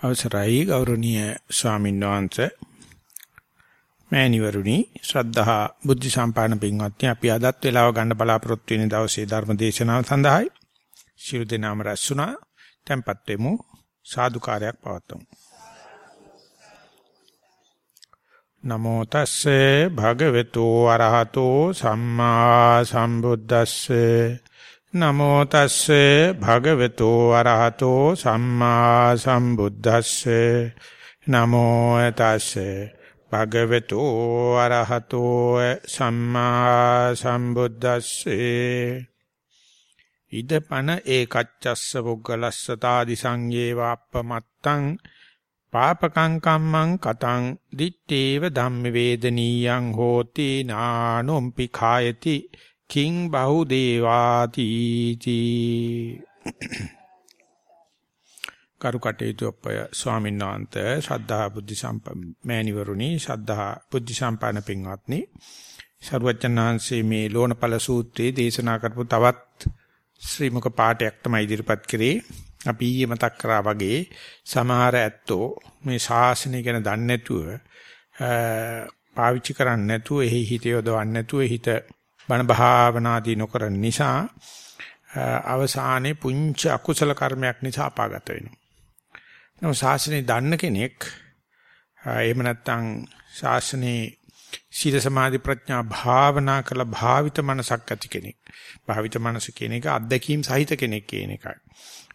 අවසරයි ගෞරවනීය ස්වාමීන් වහන්සේ. මෑණිවරුනි ශ්‍රද්ධහා බුද්ධ සම්පාදන පින්වත්නි අපි අදත් වේලාව ගන්න බලාපොරොත්තු වෙන දවසේ ධර්ම දේශනාව සඳහායි. ශිරු දිනාම රැස්ුණා tempත් වෙමු. සාදුකාරයක් පවත්වමු. නමෝ තස්සේ භගවතු අරහතෝ සම්මා සම්බුද්දස්සේ. නමෝ තස්සේ භගවතු අරහතෝ සම්මා සම්බුද්දස්සේ. නමෝ තස්සේ භගවතු අරහතෝ සම්මා සම්බුද්දස්සේ. ඉදපන ඒකච්චස්ස පුග්ගලස්ස තාදි සංයේව අප්පමත්තං පාපකං කම්මං කතං දිත්තේව ධම්ම වේදනීයං හෝති නානොම්පි khායති කිං බහු දේවාති තී කරුකටේතු අපය ස්වාමීන් වහන්සේ ශ්‍රද්ධා බුද්ධ සම්පමෑණිවරුනි ශ්‍රද්ධා බුද්ධ සම්පන්න පින්වත්නි සර්වචන්නාංශයේ මේ ලෝණපල සූත්‍රයේ දේශනා කරපු තවත් ශ්‍රී මුක පාඨයක් තමයි ඉදිරිපත් කරේ. අපි ඊයේ මතක් කරා වගේ සමහර ඇත්තෝ මේ ශාසනය ගැන දන්නේ නැතුව පාවිච්චි කරන්නේ නැතුව එහි හිත යොදවන්නේ නැතුව හිත බණ භාවනාදී නොකරන නිසා අවසානයේ පුංචි අකුසල කර්මයක් නිසා අපාගත වෙනවා. නමුත් ශාසනය දන්න කෙනෙක් එහෙම නැත්නම් ශාසනයේ සීල සමාධි ප්‍රඥා භාවනා කළ භාවිත මනසක් ඇති කෙනෙක්. භාවිත මනස කියන එක අත්දැකීම් සහිත කෙනෙක් කියන එකයි.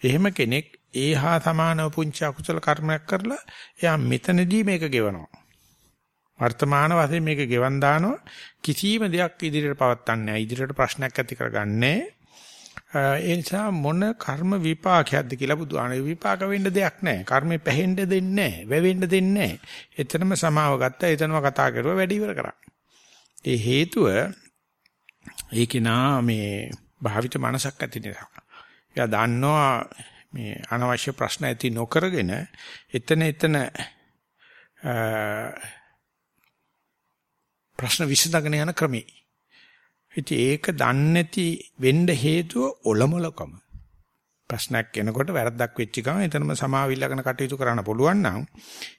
එහෙම කෙනෙක් ඒහා සමානව පුංචි අකුසල කර්මයක් කරලා එයා මෙතනදී මේක ගෙවනවා. වර්තමාන වශයෙන් මේක ගෙවන් දානවා කිසිම දෙයක් ඉදිරියට පවත්න්නේ නැහැ. ඉදිරියට ප්‍රශ්නයක් ඇති කරගන්නේ ඒ නිසා මොන කර්ම විපාකයක්ද කියලා බුදුහාමේ විපාක වෙන්න දෙයක් නැහැ. කර්මේ පැහෙන්න දෙන්නේ නැහැ. වැවෙන්න දෙන්නේ නැහැ. එතනම සමාව ගත්තා. එතනම කතා කරුවා වැඩි ඉවර කරා. ඒ හේතුව ඒකිනා මේ භාවිත මනසක් ඇති නිසා. එයා දන්නවා මේ අනවශ්‍ය ප්‍රශ්න ඇති නොකරගෙන එතන එතන ප්‍රශ්න විසඳගෙන යන ක්‍රමේ. ඉතින් ඒක දන්නේ නැති වෙන්න හේතුව ඔලමුලකම. ප්‍රශ්නයක් එනකොට වැරද්දක් වෙච්ච ගමන් එතනම සමාවිල්ලගෙන කටයුතු කරන්න පුළුවන් නම්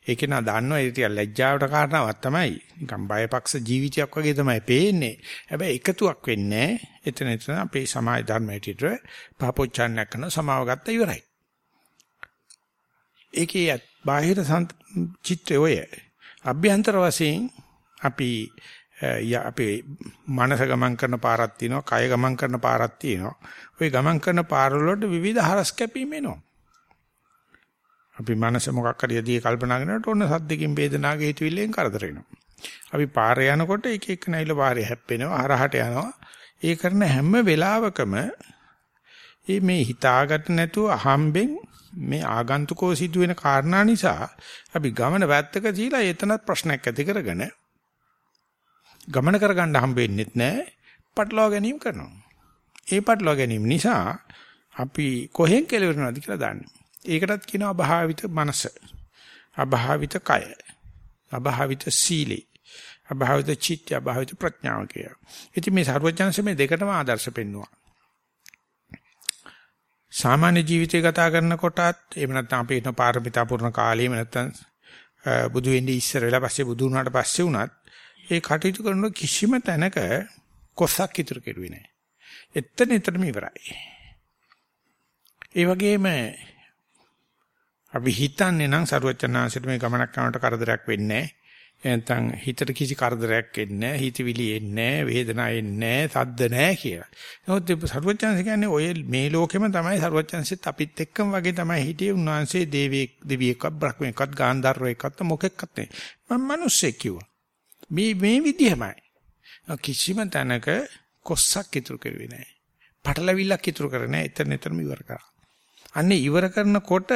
ඒක නා දන්නවා ඒක ටික ලැජ්ජාවට කාරණාවක් තමයි. නිකන් බයපක්ෂ ජීවිතයක් වගේ තමයි පේන්නේ. හැබැයි එකතුවක් වෙන්නේ එතන එතන අපේ සමාජ ධර්මයට පාපොච්චාරණයක් කරන සමාව ගත්ත ඉවරයි. ඒකේ බාහිර චිත්‍රය ඔය අභ්‍යන්තර වශයෙන් අපි අපේ මනස ගමන් කරන පාරක් තියෙනවා, කය ගමන් කරන පාරක් තියෙනවා. ওই ගමන් කරන පාරවලට විවිධ හරස් කැපීම් එනවා. අපි මනස මොකක් හරි යදී කල්පනා කරනකොට ඔන්න සද්දකින් වේදනාවේ හිතවිල්ලෙන් කරදර වෙනවා. අපි පාරේ යනකොට එක එක නැයිල පාරේ හැප්පෙනවා, හරහට යනවා. ඒ කරන හැම වෙලාවකම මේ හිතාගන්න නැතුව අහම්බෙන් මේ ආගන්තුකෝ සිදුවෙන කාරණා නිසා අපි ගමන වැත්තක තියලා එතනත් ප්‍රශ්නයක් ඇති කරගෙන ගමන කරගන්න හම්බෙන්නෙත් නැහැ. පටලවා ගැනීම කරනවා. ඒ පටලවා ගැනීම නිසා අපි කොහෙන් කෙලවෙනවද කියලා දන්නේ. ඒකටත් කියනවා අභාවිත මනස. අභාවිත කය. අභාවිත සීලේ. අභාවිත චිත්ත අභාවිත ප්‍රඥාව කිය. ඉතින් මේ සර්වඥාන්සේ මේ දෙකටම ආදර්ශ පෙන්නවා. සාමාන්‍ය ජීවිතය ගත කරනකොටත් එහෙම නැත්නම් අපි හිතන පාරමිතා පුරන කාලේ එහෙම නැත්නම් බුදු වෙන්නේ ඉස්සර වෙලා පස්සේ බුදු වුණාට පස්සේ වුණත් ඒ කටයුතු කරන කිසිම තැනක කොස්සක් ඉතුරු කෙරුවේ නැහැ. එතන එතනම ඉවරයි. ඒ වගේම අපි හිතන්නේ නම් සරුවචනාංශයට මේ ගමනක් කරනකොට කරදරයක් වෙන්නේ නැහැ. නැත්නම් හිතට කිසි කරදරයක් එන්නේ නැහැ, හිතවිලි එන්නේ නැහැ, වේදනාවක් එන්නේ නැහැ, සද්ද නැහැ කියලා. නමුත් සරුවචනස කියන්නේ ඔය මේ ලෝකෙම තමයි සරුවචනසෙත් අපිත් එක්කම වගේ තමයි හිටියේ උන්වහන්සේ දේවියෙක්, දෙවියෙක්වත්, බ්‍රහ්මයෙක්වත්, ගාන්ධාරයෙක්වත් මොකෙක්වත් නෙවෙයි. මම මිනිස්සෙක් කිව්වා. මේ මේ විදිහමයි. කිසිම තැනක කොස්සක් ඉතුරු කරුවේ නැහැ. පටලවිල්ලක් ඉතුරු කරේ නැහැ. එතන එතනම ඉවර කරා. අන්නේ ඉවර කරනකොට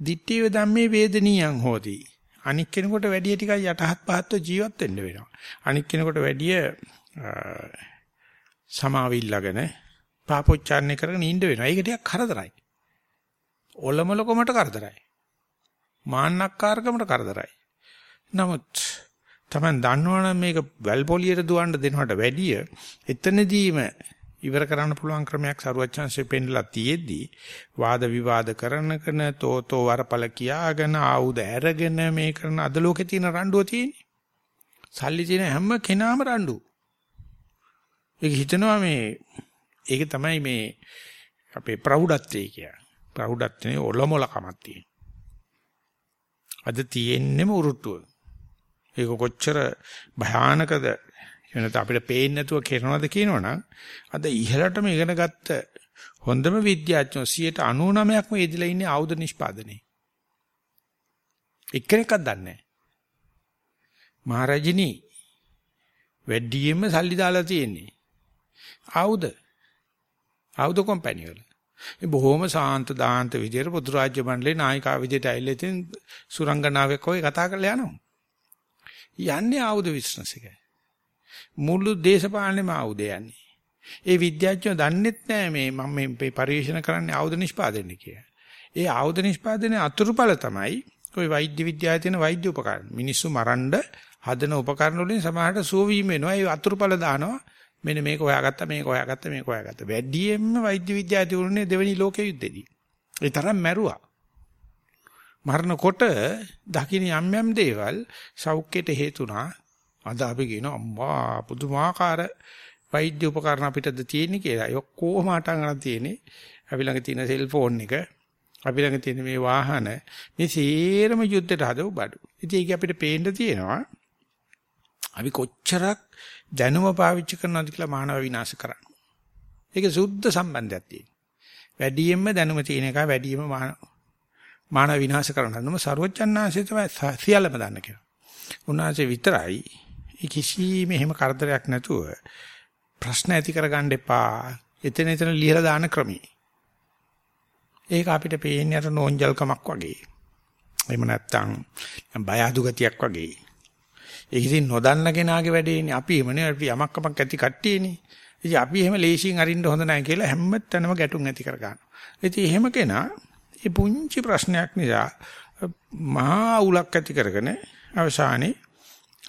දිත්තේ ධම්මේ වේදනීයං හෝති. අනික් කෙනෙකුට වැඩිය ටිකක් යටහත් පහත්ව ජීවත් වෙන්න වෙනවා. අනික් කෙනෙකුට වැඩිය සමාවිල්ලාගෙන පාපොච්චාරණය කරගෙන ඉන්න වෙනවා. ඒක ටිකක් කරදරයි. ඔලමලකමට කරදරයි. මාන්නක්කාරකමට කරදරයි. නමුත් Taman දන්නවනම් මේක වැල් පොලියට දුවන්න දෙනවට වැඩිය එතනදීම ඉවර කරන්න පුළුවන් ක්‍රමයක් සරුවච්චන්සේ පෙන්නලා තියෙද්දී වාද විවාද කරන කන තෝතෝ වරපල කියාගෙන ආයුධ ඇරගෙන මේ කරන අද ලෝකේ තියෙන රණ්ඩුව තියෙන්නේ. සල්ලි තියෙන හැම කෙනාම රණ්ඩු. ඒක හිතනවා මේ ඒක තමයි මේ අපේ ප්‍රෞಢත්වයේ කිය. ප්‍රෞಢත්වයේ ඔලොමලකමක් තියෙන. අද තියෙන්නේම උරුට්ටුව. ඒක කොච්චර භයානකද එනත අපිට පේන්නේ නැතුව කරනවද කියනවනම් අද ඉහළටම ඉගෙන ගත්ත හොඳම විද්‍යාඥයෝ 99%ක්ම යෙදලා ඉන්නේ ආයුධ නිෂ්පාදනයේ. එක්කෙනෙක්වත් දන්නේ නැහැ. මහරජිනී වැඩියෙන්ම සල්ලි දාලා තියෙන්නේ. ආයුධ. ආයුධ කම්පැනි වල. ඒ බොහොම සාන්ත දාන්ත විදියට පොදු රාජ්‍ය මණ්ඩලේ නායිකා විදියට ඇවිල්ලා ඉතින් සුරංගනාවෙක් වගේ කතා කරලා යනවා. යන්නේ ආයුධ බිස්නස් එකයි. මුළු දේශපාලනේම ආයුධ යන්නේ. ඒ විද්‍යාඥයෝ දන්නෙත් නෑ මේ මම මේ පරිශන කරන්නේ ආයුධ නිෂ්පාදනය කියලා. ඒ ආයුධ නිෂ්පාදනයේ අතුරුඵල තමයි ওই වෛද්‍ය විද්‍යාවේ තියෙන වෛද්‍ය උපකරණ. මිනිස්සු මරන්න හදන උපකරණ වලින් සමහරට සුව වීම වෙනවා. ඒ අතුරුඵල දානවා. මෙන්න මේක හොයාගත්තා මේක හොයාගත්තා මේක හොයාගත්තා. වැඩියෙන්ම වෛද්‍ය විද්‍යාව තිබුණේ දෙවෙනි ලෝක යුද්ධෙදී. ඒ තරම් මැරුවා. මරණකොට දකින්න යම් යම් දේවල් සෞඛ්‍යයට හේතුණා. අද අපි කියන අම්මා පුදුමාකාර වෛද්‍ය උපකරණ අපිටද තියෙන්නේ කියලා. ඒ ඔක්කොම අටන් ගන්න තියෙන්නේ. අපි ළඟ තියෙන සෙල්ෆෝන් එක, අපි ළඟ තියෙන මේ වාහන, මේ සේරම යුද්ධයට හදව බඩු. ඉතින් ඒක අපිට පේන්න තියෙනවා. අපි කොච්චරක් දැනුම පාවිච්චි කරනවද කියලා මානව විනාශ කරන්න. ඒක සුද්ධ සම්බන්ධයක් තියෙනවා. වැඩියෙන්ම දැනුම තියෙන එක වැඩියෙන්ම මානව විනාශ කරන හැම ਸਰවඥාන්සේ තමයි සියල්ලම දන්න කියලා. උන්වහන්සේ විතරයි කිසිම එහෙම කරදරයක් නැතුව ප්‍රශ්න ඇති කරගන්න එපා. එතන එතන ලියලා දාන ක්‍රමී. ඒක අපිට පේන්නේ අර නෝන්ජල්කමක් වගේ. එහෙම නැත්නම් බය අඩු ගතියක් වගේ. ඒක ඉතින් නොදන්න කෙනාගේ වැඩේනේ. අපි එහෙමනේ අපි යමක් කමක් ඇති කට්ටියනේ. ඉතින් අපි එහෙම ලේසියෙන් අරින්න හොඳ නැහැ කියලා හැම තැනම ගැටුම් ඇති කර ගන්නවා. ඉතින් එහෙම කෙනා මේ පුංචි ප්‍රශ්නයක් නිසා මහා උලක් ඇති කරගෙන අවසානයේ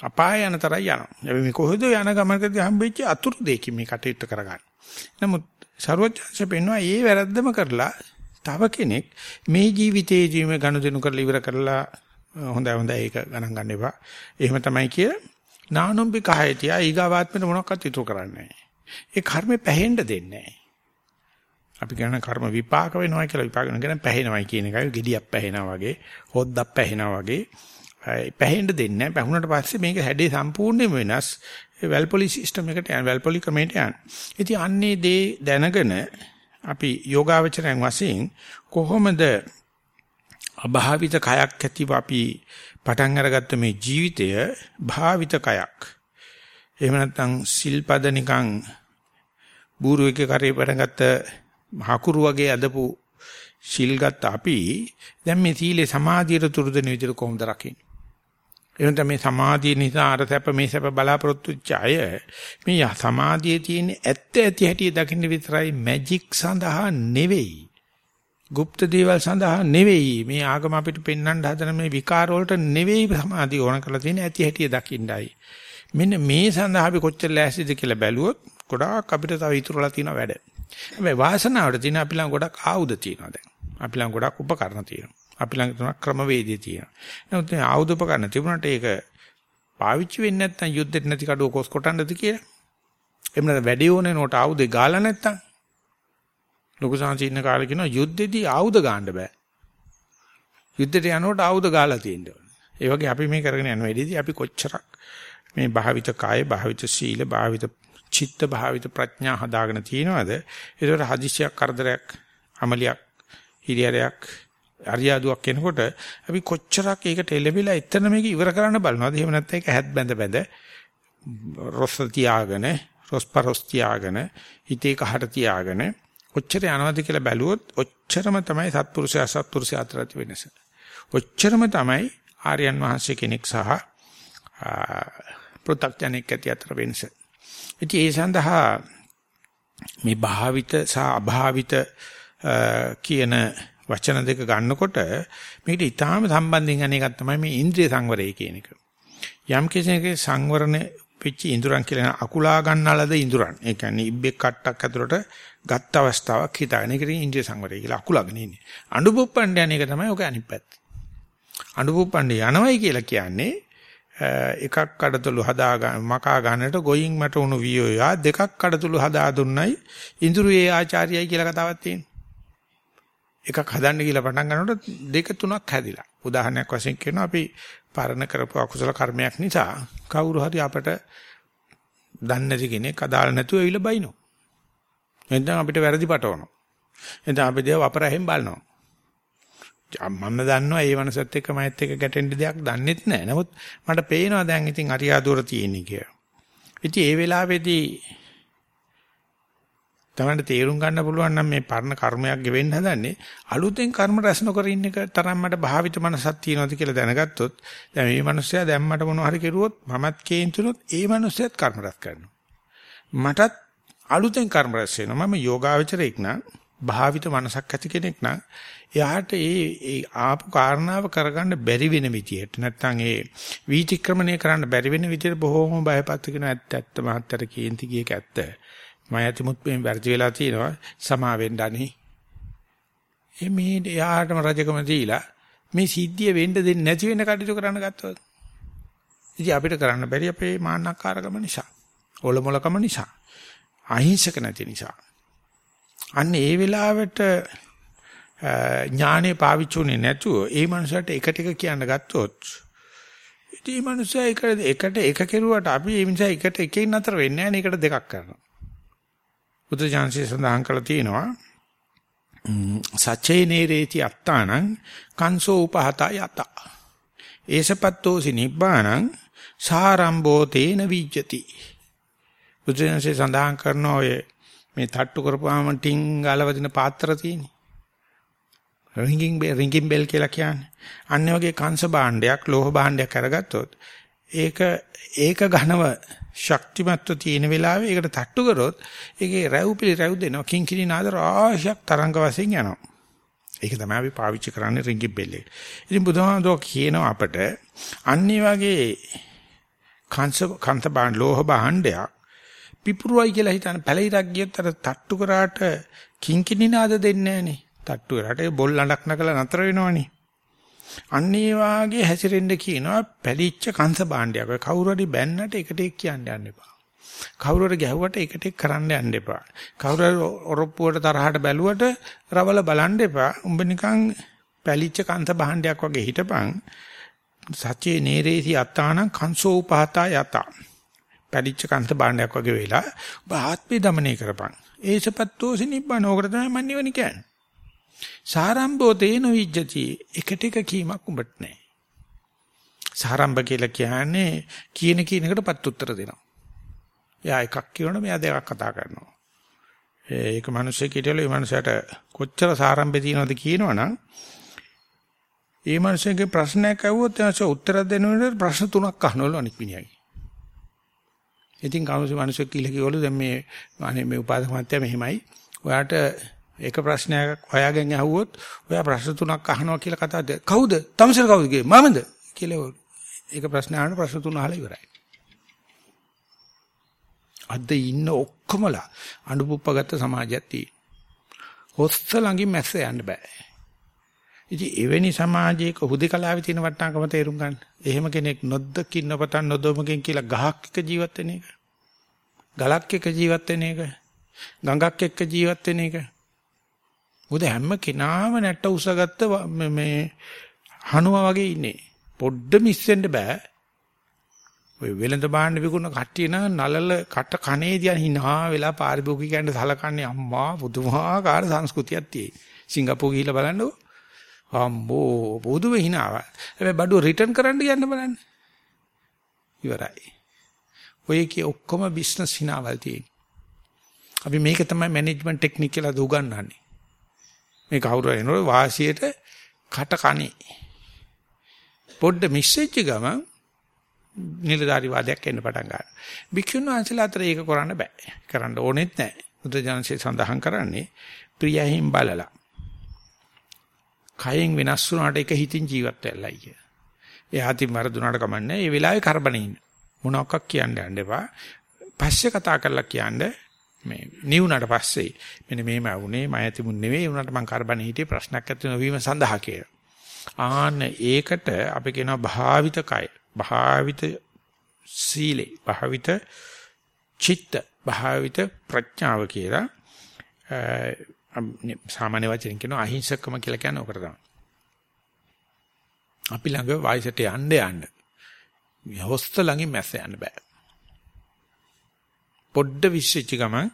අපාය යන තරයි යනවා. අපි මේ කොහෙද යන ගමනකදී හම්බෙච්ච අතුරු දෙකකින් මේ කටයුත්ත කරගන්න. නමුත් ਸਰවඥාංශ පෙන්වනවා ඒ වැරද්දම කරලා තව කෙනෙක් මේ ජීවිතයේදීම ගනුදෙනු කරලා ඉවර කරලා හොඳයි හොඳයි ඒක ගණන් ගන්න එපා. එහෙම තමයි කිය. නානොම්බි කහයතිය ඊගාවාත්මෙට මොනවක්වත් ඉතුරු කරන්නේ නැහැ. ඒ කර්මෙ පැහෙන්න දෙන්නේ නැහැ. අපි කියන කර්ම විපාක වෙනවා කියලා විපාක වෙනවා පැහෙනවයි කියන එකයි gediyak පැහෙනවා වගේ හොද්දක් පැහෙනවා වගේ පැහෙන්න දෙන්නේ නැහැ. පැහුනට පස්සේ මේක හැඩේ සම්පූර්ණයෙන්ම වෙනස්. වැල්පොලි සිස්ටම් එකට යන වැල්පොලි ක්‍රමයට යන. ඉතින් අන්නේ දේ දැනගෙන අපි යෝගාවචරයන් වශයෙන් කොහොමද අභාවිත කයක් ඇතිව අපි පටන් අරගත්ත මේ ජීවිතය භාවිත කයක්. එහෙම නැත්නම් සිල්පද නිකන් බූරුවෙක් කරේ පටන්ගත්ත හකුරු වගේ අදපු සිල්ගත් අපි දැන් මේ සීලේ සමාධියට තුරුදෙන විදිහට කොහොමද රකින්නේ? එහෙනම් මේ සමාධිය නිසා අර සැප මේ සැප බලාපොරොත්තු වෙච්ච අය මේ සමාධියේ තියෙන ඇත්ත ඇති හැටි දකින්න විතරයි මැජික් සඳහා නෙවෙයි. গুপ্ত දේවල් සඳහා නෙවෙයි මේ ආගම අපිට පෙන්වන්න හදන මේ විකාර වලට නෙවෙයි සමාධිය ඕන කරලා තියෙන ඇති හැටි දකින්නයි. මෙන්න මේ සඳහා අපි කොච්චර ලෑස්තිද කියලා බැලුවොත් ගොඩාක් අපිට තව ඉතුරුලා තියෙන වැඩ. හැබැයි වාසනාවට තියෙන අපි ළඟ ගොඩක් ආයුධ තියෙනවා දැන්. අපි ළඟ ගොඩක් උපකරණ තියෙනවා. අපි ළඟ තුනක් ක්‍රමවේදය තියෙනවා. නමුත් මේ ආයුධ උපකරණ තිබුණාට ඒක පාවිච්චි වෙන්නේ නැත්නම් යුද්ධෙත් නැති කඩුව කොස් කොටන්නද කියලා? එහෙම නැත්නම් වැඩි ඕනේ නෝට ආයුධේ ගාලා නැත්නම් ලොකු සංසි ඉන්න කාලේ කියනවා යුද්ධෙදී ආයුධ ගන්න බෑ. යුද්ධෙට යනකොට ආයුධ ගාලා තියෙන්න ඕනේ. ඒ වගේ අපි මේ කරගෙන යන වෙලෙදී අපි කොච්චරක් මේ භාවිත කාය, භාවිත සීල, භාවිත චිත්ත, භාවිත ප්‍රඥා හදාගෙන තියෙනවද? ඒකට හදිසියක් කරදරයක්, අමලියක්, හිරියරයක්, අරියාදුවක් එනකොට අපි කොච්චරක් ඒකට එළඹිලා එතන මේක ඉවර කරන්න බලනවද? එහෙම නැත්නම් ඒක හැත් බැඳ බැඳ රොස් තියාගෙන, රොස්පරොස් තියාගෙන, හිතේ කහට තියාගෙන ඔච්චර යනවාද කියලා බැලුවොත් ඔච්චරම තමයි සත්පුරුෂයා සත්පුරුෂයා අතර ඇති වෙනස. ඔච්චරම තමයි ආර්යයන් වහන්සේ කෙනෙක් සහ පෘථග්ජනෙක් ඇති අතර වෙනස. ඉතින් ඒ සඳහා මේ භාවිත සහ අභාවිත කියන වචන දෙක ගන්නකොට මේකට ඊටාම සම්බන්ධයෙන් අනේකක් තමයි මේ ඉන්ද්‍රිය සංවරය කියන එක. යම් කෙනෙකුගේ සංවරණ වෙච්ච ඉඳුරන් කියලා අකුලා ගන්නලද ඉඳුරන්. ඒ කියන්නේ ඉබ්බෙක් කට්ටක් ඇතුළට ගත්ත අවස්ථාවක් හිතාගෙන ඒකට ඉන්ද්‍රිය සංවරය කියලා අකුලාගෙන ඉන්නේ. අඬුපුප්පණ්ඩ යන එක තමයි ඔක අනිත් පැත්ත. අඬුපුප්පණ්ඩ යනවයි කියලා කියන්නේ එකක් කඩතුළු හදා මකා ගන්නට ගොයින් මට උණු වියෝයා දෙකක් කඩතුළු හදා දුන්නයි ඉඳුරුවේ ආචාර්යයි කියලා කතාවක් තියෙනවා. එකක් හදන්න කියලා පටන් ගන්නකොට දෙක තුනක් හැදිලා. උදාහරණයක් වශයෙන් කියනවා අපි පරණ කරපු අකුසල කර්මයක් නිසා කවුරු හරි අපට දන්නේ නැති කෙනෙක් අදාළ නැතුව ඇවිල්ලා බයිනෝ. එතෙන් අපිට වැරදි පටවනවා. එතෙන් අපි දේව අපරහෙන් බලනවා. මම දන්නවා ඒ වනසත් එක්ක මයිත් එක්ක ගැටෙන්න දෙයක් දන්නෙත් නැහැ. නමුත් මට පේනවා දැන් ඉතින් අරියාදුර තියෙන්නේ කියලා. ඉතින් ඒ වෙලාවේදී තමන්ට තේරුම් ගන්න පුළුවන් නම් මේ පරණ කර්මයක් ගෙවෙන්න හදන්නේ අලුතෙන් කර්ම රැස් නොකර ඉන්න එක තරම් මට භාවිත මනසක් තියෙනවද කියලා දැනගත්තොත් දැන් මේ මිනිස්සයා දැන් මට මොනවා හරි කෙරුවොත් මමත් කේන්තුනොත් ඒ මිනිස්සයාත් කර්ම රැස් කරනවා මටත් අලුතෙන් කර්ම රැස් වෙනවා මම යෝගාවචරයෙක් නම් භාවිත මනසක් ඇති කෙනෙක් නම් එයාට ඒ ඒ ආපු කාරණාව කරගන්න බැරි වෙන විදියට නැත්නම් ඒ වීතික්‍රමණය කරන්න බැරි වෙන විදියට බොහෝම බයපත් කියන ඇත්ත ඇත්ත මහත්තර කේන්ති කියක ඇත්ත. මම ඇතිමුත් මේ වැරදි වෙලා තියෙනවා සමා වෙන්න අනේ. එමේ එයාටම රජකම දීලා මේ සිද්ධිය වෙන්න දෙන්නේ නැති වෙන කටයුතු කරන්න ගත්තොත්. ඉතින් අපිට කරන්න බැරි අපේ මාන්නක්කාරකම නිසා ඔලොමලකම නිසා අහිංසක නැති නිසා. අන්න ඒ වෙලාවට ඥානේ පාවිච්චුනේ නැතුව ඒ මනුස්සයට එකට එක කියන්න ගත්තොත් ඉතින් මේ මනුස්සයා එකට එකට එක කෙරුවට අපි ඒ නිසා එකට එකකින් අතර වෙන්නේ නැහැ නේ. එකට දෙකක් කරනවා. බුදු ජානසී සඳහන් කළා තියෙනවා සච්චේ නේරේති අත්තානං කංසෝ උපහත යත ඒසපත්තෝසි නිබ්බානං සාරම්භෝ තේන විජ්ජති. බුදු ජානසී සඳහන් කරන ඔය මේ තට්ටු කරපුවාම ටින් ගලවදින පාත්‍ර තියෙන්නේ. රින්ගින් බෙල් රින්ගින් බෙල් කියලා කියන්නේ අන්න වගේ කංශ භාණ්ඩයක් ලෝහ භාණ්ඩයක් අරගත්තොත් ඒක ඒක ඝනව ශක්තිමත්ව තියෙන වෙලාවේ ඒකට තට්ටු කරොත් ඒකේ රැව් පිළි රැව් දෙනවා කිංකිණි නාද රාශියක් තරංග වශයෙන් යනවා. ඒක තමයි අපි පාවිච්චි කරන්නේ රින්ගි බෙල් එක. ඉතින් බුදුහාමුදුරුවෝ කියනවා අපට අන්නේ වගේ කංශ කන්ත බාණ්ඩ ලෝහ භාණ්ඩයක් පිපුරුවයි කියලා හිතන පැලිරක් ගියත් අර තට්ටු කරාට කිංකිණි නාද දෙන්නේ නැහනේ. තට්ටු වෙලාට බොල් ලඩක් නැකලා නතර වෙනවනේ. අන්න ඒ වාගේ හැසිරෙන්න කියනවා පැලිච්ච කංශ භාණ්ඩයක්. ඔය කවුරු හරි බැන්නට එකට එක් කියන්න යන්න එපා. කවුරු හරි ගැහුවට එකට එක් කරන්න යන්න එපා. කවුරු හරි ඔරොප්පුවට තරහට බැලුවට රවල බලන්න එපා. උඹ නිකන් පැලිච්ච කංශ භාණ්ඩයක් වගේ හිටපන්. සත්‍යේ නේරේසි අත්තානං කංසෝ උපහතා යත. පැලිච්ච කංශ භාණ්ඩයක් වගේ වෙලා ඔබ ආත්මේ দমনය කරපන්. ඒසපත්තෝසි නිබ්බන. ඕකට තමයි මන්නේ වෙන්නේ කියන්නේ. සාරම්භෝ තේන විජ්ජති එකට එක කීමක් උඹට නැහැ. සාරම්භ කියලා කියන්නේ කියන කියන එකටපත් උත්තර දෙනවා. එයා එකක් කියනොත් මෙයා දෙකක් කතා කරනවා. ඒක මිනිස්සෙක් හිටියලු ඒ මිනිසයාට කොච්චර සාරම්භය තියෙනවද කියනවනම් ඒ මිනිස්සෙක්ගේ ප්‍රශ්නයක් අහුවොත් එයාට උත්තර දෙන්න වෙන ප්‍රශ්න තුනක් අහනවලු අනිත් මිනිහාගේ. ඉතින් කවුරුසි මිනිස්සෙක් කියලා කිව්වලු දැන් මේ අනේ මේ උපාසක මහත්තයා මෙහෙමයි. ඔයාට එක ප්‍රශ්නයක් හොයාගෙන ඇහුවොත් ඔයා ප්‍රශ්න තුනක් අහනවා කියලා කතා දෙ කවුද? තමසර කවුද කියේ? මමද? කියලා ඒක ප්‍රශ්න අහන ප්‍රශ්න තුන අහලා ඉවරයි. අද ඉන්න ඔක්කොමලා අඬුපුප්පගත්ත සමාජයක් තියෙනවා. හොස්ස ළඟින් මැස්ස යන්න බෑ. ඉතින් එවැනි සමාජයක හුදකලාවේ තියෙන වටිනාකම තේරුම් ගන්න. එහෙම කෙනෙක් නොද්දකින් නොපතන් නොදොමකින් කියලා ගහක් එක ජීවත් වෙන එක. ගලක් එක ජීවත් වෙන එක. ගඟක් එක්ක ජීවත් වෙන එක. මොකද හැම කෙනාම නැට්ට උසගත්ත මේ හනුවා වගේ ඉන්නේ. පොඩ්ඩ මිස් වෙන්න බෑ. ඔය වෙළඳ භාණ්ඩ විකුණන කට්ටිය නම් නලල කට කනේ දිහා hina වෙලා පාරිභෝගිකයන්ට සලකන්නේ අම්මා පුදුමාකාර සංස්කෘතියක් තියෙයි. සිංගප්පූරු ගිහිල්ලා බලන්නකො. අම්බෝ පුදුම hinaව. හැබැයි බඩුව රිටර්න් කරන්න යන්න බලන්න. ඉවරයි. ඔය කිය ඔක්කොම බිස්නස් hinaවල් තියෙන්නේ. අපි මේක තමයි මැනේජ්මන්ට් ටෙක්නික් කියලා දුගන්නන්නේ. මේ කවුරු එනකොට වාසියට කට කණේ. පොඩ්ඩ මිස්සෙච්ච ගම නිලධාරි වාදයක් එන්න පටන් ගන්නවා. භික්ෂුන් වහන්සේලා අතර ඒක කරන්න බෑ. කරන්න ඕනෙත් නැහැ. බුදුජානසී සඳහන් කරන්නේ ප්‍රියහින් බලලා. කයෙන් වෙනස් වුණාට එක හිතින් ජීවත් වෙන්නයි කිය. එයාටින් වරදුනාට කමන්නේ. ඒ වෙලාවේ කරබනේ ඉන්න. මොනවාක් කියන්න යන්න එපා. පස්සේ කතා කරලා කියන්නේ මේ නිවුණාට පස්සේ මෙන්න මේම වුණේ මම ඇතිමුන් නෙවෙයි උනට මං කරබනේ හිටියේ ප්‍රශ්නයක් ඇති නොවීම සඳහා කියලා. ආන්න ඒකට අපි කියනවා භාවිත කය. භාවිත සීලේ. භාවිත චිත්ත. භාවිත ප්‍රඥාව කියලා. සාමාන්‍ය වචනෙන් කියනවා අහිංසකම කියලා කියන්නේ ඔකට තමයි. අපි ළඟ වයසට යන්න යන්න. හොස්ත ළඟින් මැස්ස යන්න බෑ. පොඩ්ඩ විශ්චිච්ච ගමන්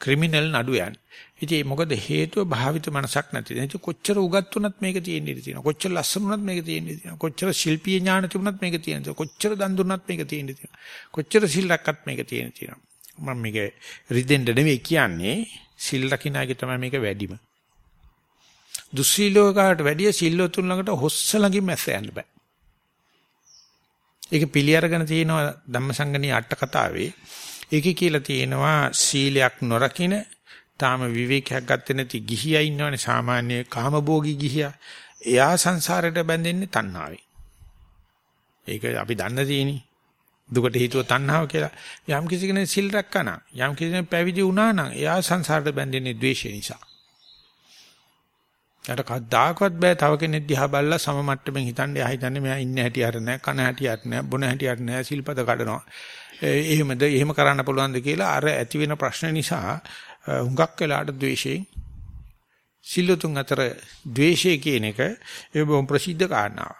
ක්‍රිමිනල් නඩු යන්නේ. ඉතින් මොකද හේතුව භාවිත මනසක් නැති. ඉතින් කොච්චර උගත් වුණත් මේක තියෙන්න ඉඩ තියෙනවා. කොච්චර ලස්සන වුණත් මේක තියෙන්න ඉඩ තියෙනවා. කොච්චර ශිල්පීය ඥාන තිබුණත් මේක තියෙන්න තියෙනවා. කොච්චර දන් දුන්නත් මේක තියෙන්න තියෙනවා. කොච්චර සිල් රැක්කත් මේක තියෙන්න තියෙනවා. මම මේක රිදෙන්න නෙවෙයි කියන්නේ සිල් රකින්න අයගේ තමයි මේක වැඩිම. දුස්සීලෝකාට වැඩිය සිල්වතුන් ළඟට හොස්ස ළඟින් මැස්ස යන්න බෑ. ඒක පිළි අරගෙන තියෙනවා ධම්මසංගණී අට කතාවේ. ඒකේ කියලා තියෙනවා සීලයක් නොරකින තාම විවේකයක් ගත්තේ නැති ගිහියා ඉන්නවනේ සාමාන්‍ය කාමභෝගී ගිහියා. එයා සංසාරයට බැඳෙන්නේ තණ්හාවෙන්. ඒක අපි දන්න තියෙන්නේ. දුකට හේතුව තණ්හාව කියලා. යම් කිසි කෙනෙක් සිල් රැක්කනම් යම් කිසි කෙනෙක් පැවිදි වුණා නම් එයා සංසාරයට බැඳෙන්නේ ද්වේෂය නිසා. යට කද්දාකවත් බෑ තව කෙනෙක් දිහා බැලලා සම මට්ටමින් හිතන්නේ එයා හිතන්නේ මෙයා ඉන්නේ හැටි හර නැහැ කන හැටි හර නැහැ බොන හැටි හර නැහැ සිල්පද කඩනවා. එහෙමද එහෙම කරන්න පුළුවන්ද කියලා අර ඇති වෙන ප්‍රශ්න නිසා හුඟක් වෙලාට ද්වේෂයෙන් සිල්ලුතුන් අතර ද්වේෂය කියන එක ඒ බොහොම ප්‍රසිද්ධ කාරණාවක්.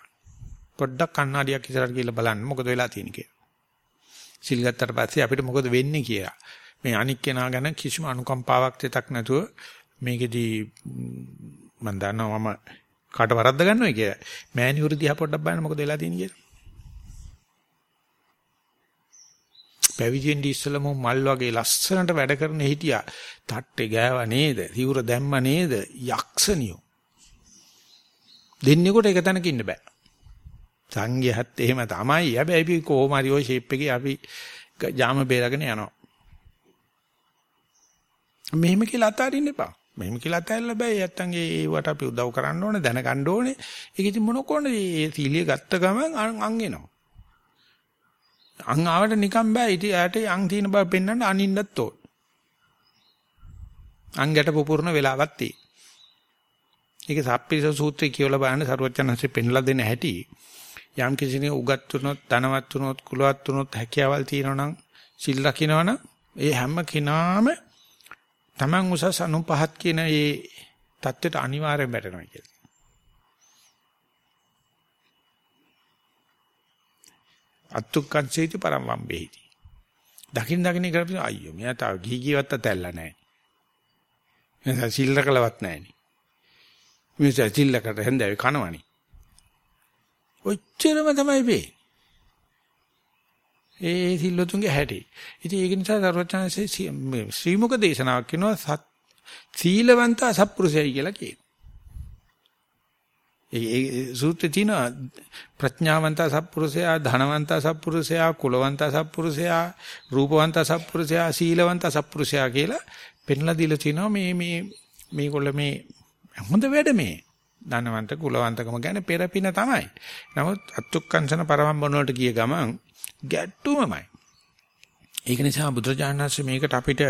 පොඩ්ඩක් කණ්ණාඩියක් ඉස්සරහට ගිහලා බලන්න මොකද වෙලා තියෙන්නේ කියලා. සිල් ගත්තට පස්සේ අපිට මොකද වෙන්නේ කියලා. මේ අනික් කෙනා ගැන කිසිම අනුකම්පාවක් දෙයක් නැතුව මේකෙදී මම දන්නවා මම කාට වරද්ද ගන්නවයි කියලා. මෑණිවරු දිහා පොඩ්ඩක් බලන්න මොකද වෙලා තියෙන්නේ කියලා. පැවිදෙන්දි ඉස්සලම මල් වගේ ලස්සනට වැඩ කරන හිටියා. තට්ටේ ගෑවා නේද? සිවුර දැම්ම නේද? යක්ෂණියෝ. දෙන්නෙකුට එක තැනක ඉන්න බෑ. සංඝයාත් එහෙම තමයි. හැබැයි අපි කොහොම හරි ওই ෂේප් එකේ අපි ජාම බේරගෙන යනවා. මෙහෙම කියලා අතාරින්න එපා. මෙහෙම කියලා අතාරින්න බෑ. නැත්තම් ඒවට අපි උදව් කරන්න ඕනේ, දැනගන්න ඕනේ. ඒක ඉතින් මොන කොහොමද මේ සීලිය ගත්ත ගමන් අං එනවා. අං ආවට නිකන් බෑ. ඉතින් යාට අං තියෙන බව පෙන්වන්න අනින්නත් ඕන. අංගට පුපුරන වෙලාවක් තියෙයි. ඒක සප්පිස සූත්‍රය කියවලා බලන්න සරුවචනන්සේ පෙන්ලා දෙන හැටි. යම් කිසිනේ උගත් වුණොත්, ධනවත් වුණොත්, කුලවත් වුණොත් හැකියාවල් තියෙනවා නම්, සිල් රකින්නවනම් ඒ හැම කෙනාම Taman උසස් අනු පහත් කියන ඒ தත්වෙට අනිවාර්යෙන් වැටෙනවා කියලා. අත්තුක්කංසේති පරම් වම්බේති. දකින් දකින් කරපිට අයියෝ මෙයා තාම ගිහි ගියවත් තැල්ලා නැහැ. එනිසා සිල්ලකලවත් නැහැ නේ. මේ සිල්ලකට හන්දේ කනවනේ. ඔච්චරම තමයි වෙන්නේ. ඒ සිල්ලතුන්ගේ හැටි. ඉතින් ඒක නිසා සර්වචනසේ ශ්‍රීමුක දේශනාවක් කියනවා සත් සීලවන්ත අසත්පුරුෂයයි කියලා කියනවා. ඒ සූත්‍රේ තියෙනවා ප්‍රඥාවන්ත සත්පුරුෂයා ධනවන්ත සත්පුරුෂයා කුලවන්ත සත්පුරුෂයා රූපවන්ත සත්පුරුෂයා සීලවන්ත සත්පුරුෂයා කියලා පෙන්ලා දීලා තිනවා මේ මේ මේගොල්ල මේ හොඳ වැඩ මේ ධනවන්ත කුලවන්තකම ගැන පෙරපින තමයි. නමුත් අත්ුක්කංශන පරමම්බන වලට ගිය ගමන් ගැට්ටුමමයි. ඒක නිසා බුදුරජාණන් මේකට අපිට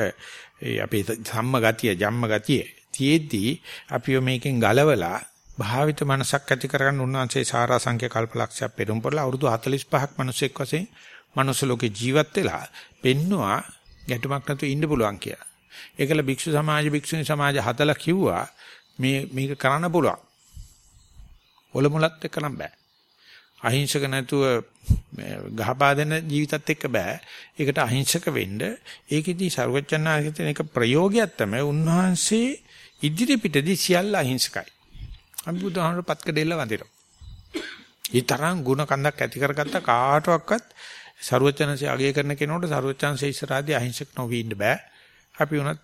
අපේ සම්ම ගතිය, ජම්ම ගතිය තියේදී අපිව මේකෙන් ගලවලා භාවිත මනසක් ඇති කරගන්න උන්වහන්සේ සාරා සංඛ්‍ය කල්පලක්ෂයක් පෙරම් පොරලා අවුරුදු 45ක් මිනිසෙක් වශයෙන් මනුස්ස ලෝකේ ජීවත් වෙලා පෙන්නවා ගැටුමක් නැතුව ඉන්න පුළුවන් කියලා. ඒකල භික්ෂු සමාජ භික්ෂුනි සමාජ හදලා කිව්වා මේ මේක කරන්න පුළුවන්. ඔලමුලත් එක්ක නම් බෑ. අහිංසක නැතුව ගහපා දෙන ජීවිතත් එක්ක බෑ. ඒකට අහිංසක වෙන්න ඒකෙදී ਸਰවචන්නාගිතන එක ප්‍රයෝගයක් තමයි උන්වහන්සේ ඉදිරි පිටදී සියල්ල අහිංසකයි. අපි බුදුහාමර පත්ක දෙල්ල වඳිනවා. ඒ තරම් ಗುಣ කන්දක් ඇති කරගත්ත කාටවත් ਸਰවචන්සේ අගය කරන කෙනෙකුට ਸਰවචන්සේ ඉස්සරහදී අහිංසක නොවී ඉන්න බෑ. අපි උනත්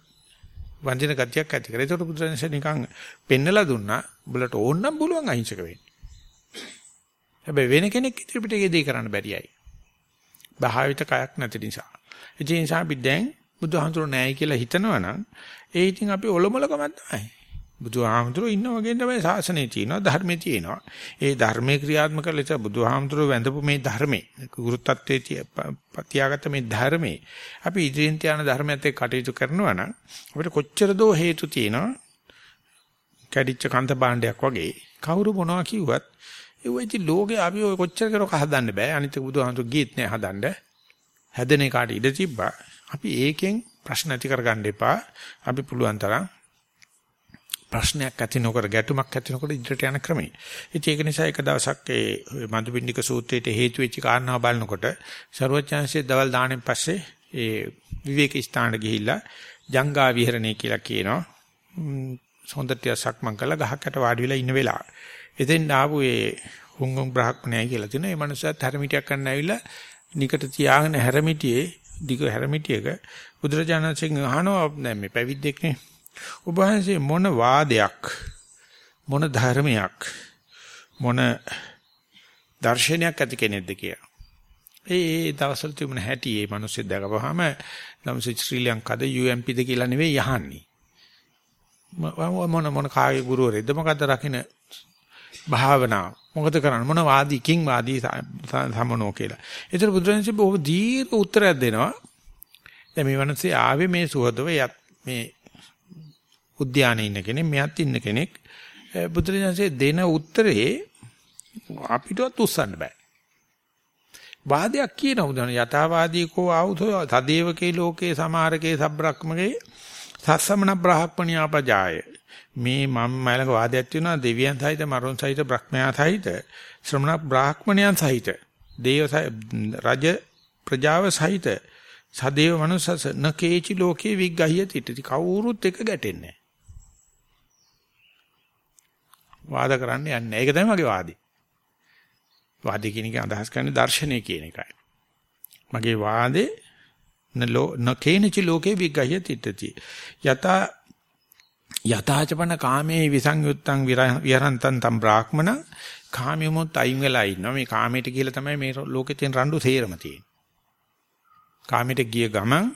වන්දින ගතියක් ඇති කරලා. ඒකට බුදුරජාණන්සේ නිකන් පෙන්නලා දුන්නා. උඹලට ඕන නම් බලුවන් අහිංසක වෙන්න. හැබැයි වෙන කෙනෙක් ඉදිරියට ඒකදී කරන්න බැරියයි. භාවිත කයක් නැති නිසා. ඒ නිසා අපි දැන් බුදුහාමුදුරු නැහැ කියලා හිතනවනම් ඒ ඉතින් අපි ඔලොමලකමක් තමයි. බුදුහාමුදුරුවෝ ඉන්න වගේ තමයි ශාසනය තියෙනවා ධර්මයේ තියෙනවා. ඒ ධර්මයේ ක්‍රියාත්මක ලෙස බුදුහාමුදුරුවෝ වැඳපු මේ ධර්මයේ ගුරුත්වයේ තියාගත්ත මේ ධර්මයේ අපි ඉදිරියෙන් තියන ධර්මයත් එක්ක කටයුතු කරනවා නම් අපිට කොච්චර දෝ හේතු තියෙනවා කැඩිච්ච කන්ත භාණ්ඩයක් වගේ කවුරු මොනවා කිව්වත් ඒ වෙච්ච ලෝකේ අපි ඔය කොච්චර කරක හදන්න බෑ. අනිත් බුදුහාමුදුරු ගීත් නෑ හදන්න. හැදෙන එකට ඉඩ තිබ්බා. අපි ඒකෙන් ප්‍රශ්න ඇති කරගන්න එපා. අපි පුළුවන් තරම් ප්‍රශ්නයක් ඇති නොකර ගැටුමක් ඇති නොකර ඉදිරියට යන ක්‍රමයි. ඉතින් ඒක නිසා එක දවසක් ඒ මදුබින්නික සූත්‍රයට හේතු වෙච්ච කාරණාව බලනකොට ਸਰවඥාන්සේ දවල් දාණයෙන් පස්සේ ඒ විවේක ස්ථානට ගිහිල්ලා ජංගා විහරණය කියලා කියනවා. හොඳට සක්මන් කළා ගහකට වාඩි වෙලා ඉන්න වෙලාව. එතෙන් ආපු ඒ හුංගුම් බ්‍රහ්මණයයි කියලා තියෙනවා. ඒ මනුස්සයාත් හැරමිටියක් කරන්න ඇවිල්ලා නිකට තියාගෙන හැරමිටියේ දිග හැරමිටියක බුදුරජාණන්සේගෙන් අහනවා දැන් මේ පැවිද්දෙක්නේ ඔබ වහන්සේ මොන වාදයක් මොන ධර්මයක් මොන දර්ශනයක් ඇති කෙනෙක්ද කියලා. ඒ ඒ දවස්වල තිබුණ හැටි මේ මිනිස්සු දැකපුවාම නම් ශ්‍රී ලංකාද UMPද කියලා නෙවෙයි යහන්නේ. මොන මොන කාගේ ගුරුවරේද මොකද රකින්න භාවනාව මොකද කරන්නේ මොන වාදී කිං වාදී සමනෝ කියලා. ඒතර බුදුරජාණන්සේ බොහෝ දීර්ඝ උත්තරයක් දෙනවා. දැන් මේ වනසේ ආවේ මේ සුහදව යත් මේ උද්‍යානයේ ඉන්න කෙනෙක් මෙයත් ඉන්න කෙනෙක් බුදුරජාණන්සේ දෙන උත්තරේ අපිටවත් උස්සන්න බෑ. වාදයක් කියන උදාන යථාවාදී කෝ ආවුතෝ තදේවකේ ලෝකේ සමාරකේ සබ්‍රක්මගේ සස්සමන බ්‍රහ්මණියා පජාය මේ මම මයිලක වාදයක් තියෙනවා දෙවියන් සහිත මරුන් සහිත බ්‍රහ්මයා සහිත ශ්‍රමණ බ්‍රාහ්මණයන් සහිත දේව රජ ප්‍රජාව සහිත සදේව මනුස්සස නකේචි ලෝකේ විග්ගහිය තිටි කවුරුත් එක ගැටෙන්නේ වාද කරන්න යන්නේ. ඒක තමයි මගේ වාදේ. වාදේ කියන එක අදහස් කරන්නේ දර්ශනය කියන එකයි. මගේ වාදේ නලෝ නකේනච ලෝකේ විග්ගහ්‍ය තිටති. යත යතාචපන කාමේ විසංයුත්තං විහරන්තං තම් බ්‍රාහ්මණ කාමියමුත් අයින් වෙලා ඉන්නවා. මේ කාමයට කියලා තමයි මේ ලෝකේ තියෙන රණ්ඩු තේරම තියෙන්නේ. කාමයට ගිය ගමන්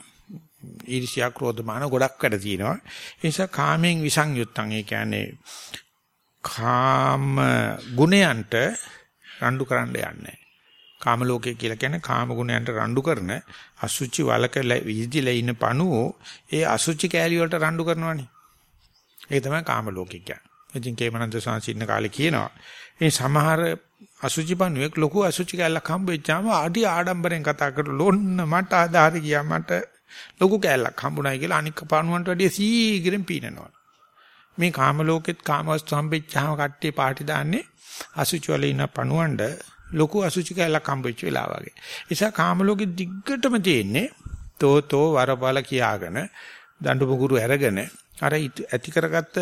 ඊර්ෂ්‍යා ක්‍රෝධ මාන ගොඩක් වැඩ තියෙනවා. ඒ නිසා කාමෙන් විසංයුත්තං ඒ කියන්නේ කාම ගුණයන්ට රණ්ඩු කරන්න යන්නේ කාම ලෝකය කියලා කියන්නේ කාම ගුණයන්ට රණ්ඩු කරන අසුචි වලක විදිලා ඉන්න පණුවෝ ඒ අසුචි කෑලි වලට රණ්ඩු කරනවනේ. ඒක තමයි කාම ලෝකය කියන්නේ. ඉතින් කේමනන්ද සාංශින්න කාලේ කියනවා. මේ සමහර අසුචි පණුවෙක් ලොකු අසුචි කෑල්ලක් හම්බෙච්චාම අඩි ආඩම්බරෙන් කතා කරලා ලොන්න මට ආදාරි ගියා මට ලොකු කෑල්ලක් හම්බුනායි කියලා අනික් පණුවන්ට වැඩිය සීගිරෙන් පීනනවා. මේ කාම ලෝකෙත් කාමවස්තු හම්බෙච්චාම කට්ටිය පාටි දාන්නේ අසුචි වල ඉන්න පණුවන්ඩ ලොකු අසුචි කැලක් හම්බෙච්ච වෙලාව වගේ. නිසා කාම ලෝකෙ දිග්ගටම තියෙන්නේ තෝතෝ වරබල කියාගෙන දඬු මුගුරු අරගෙන අර ඇති කරගත්ත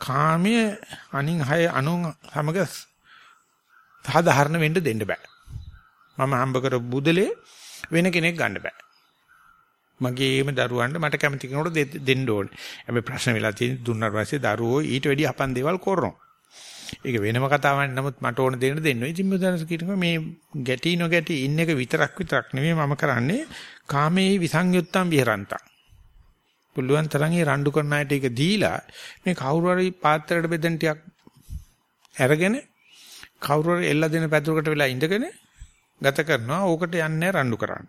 කාමයේ අනින් හය අනුන් සමග සාධාරණ වෙන්න දෙන්න බෑ. මම හම්බ කර බුදලේ වෙන කෙනෙක් ගන්න බෑ. මගේම දරුවන්ට මට කැමති කෙනෙකුට දෙන්න ඕනේ. හැබැයි ප්‍රශ්න වෙලා තියෙන්නේ දුන්නාට පස්සේ දරුවෝ ඊට වැඩි අපන් දේවල් කරනවා. ඒක වෙනම කතාවක් නමුත් මට ඕන දෙන්න දෙන්න. ඉතින් මුදනස කියනවා මේ ගැටි නොගැටි ඉන්න එක විතරක් විතරක් නෙමෙයි මම කරන්නේ කාමයේ විසංයුත්තම් විහරන්තං. පුළුවන් තරම් ඒ රණ්ඩු කරන අයට ඒක දීලා මේ කවුරු හරි පාත්‍රයට බෙදෙන ටිකක් අරගෙන කවුරු හරි එල්ල දෙන පැතුරකට වෙලා ඉඳගෙන ගත කරනවා. ඕකට යන්නේ රණ්ඩු කරන්න.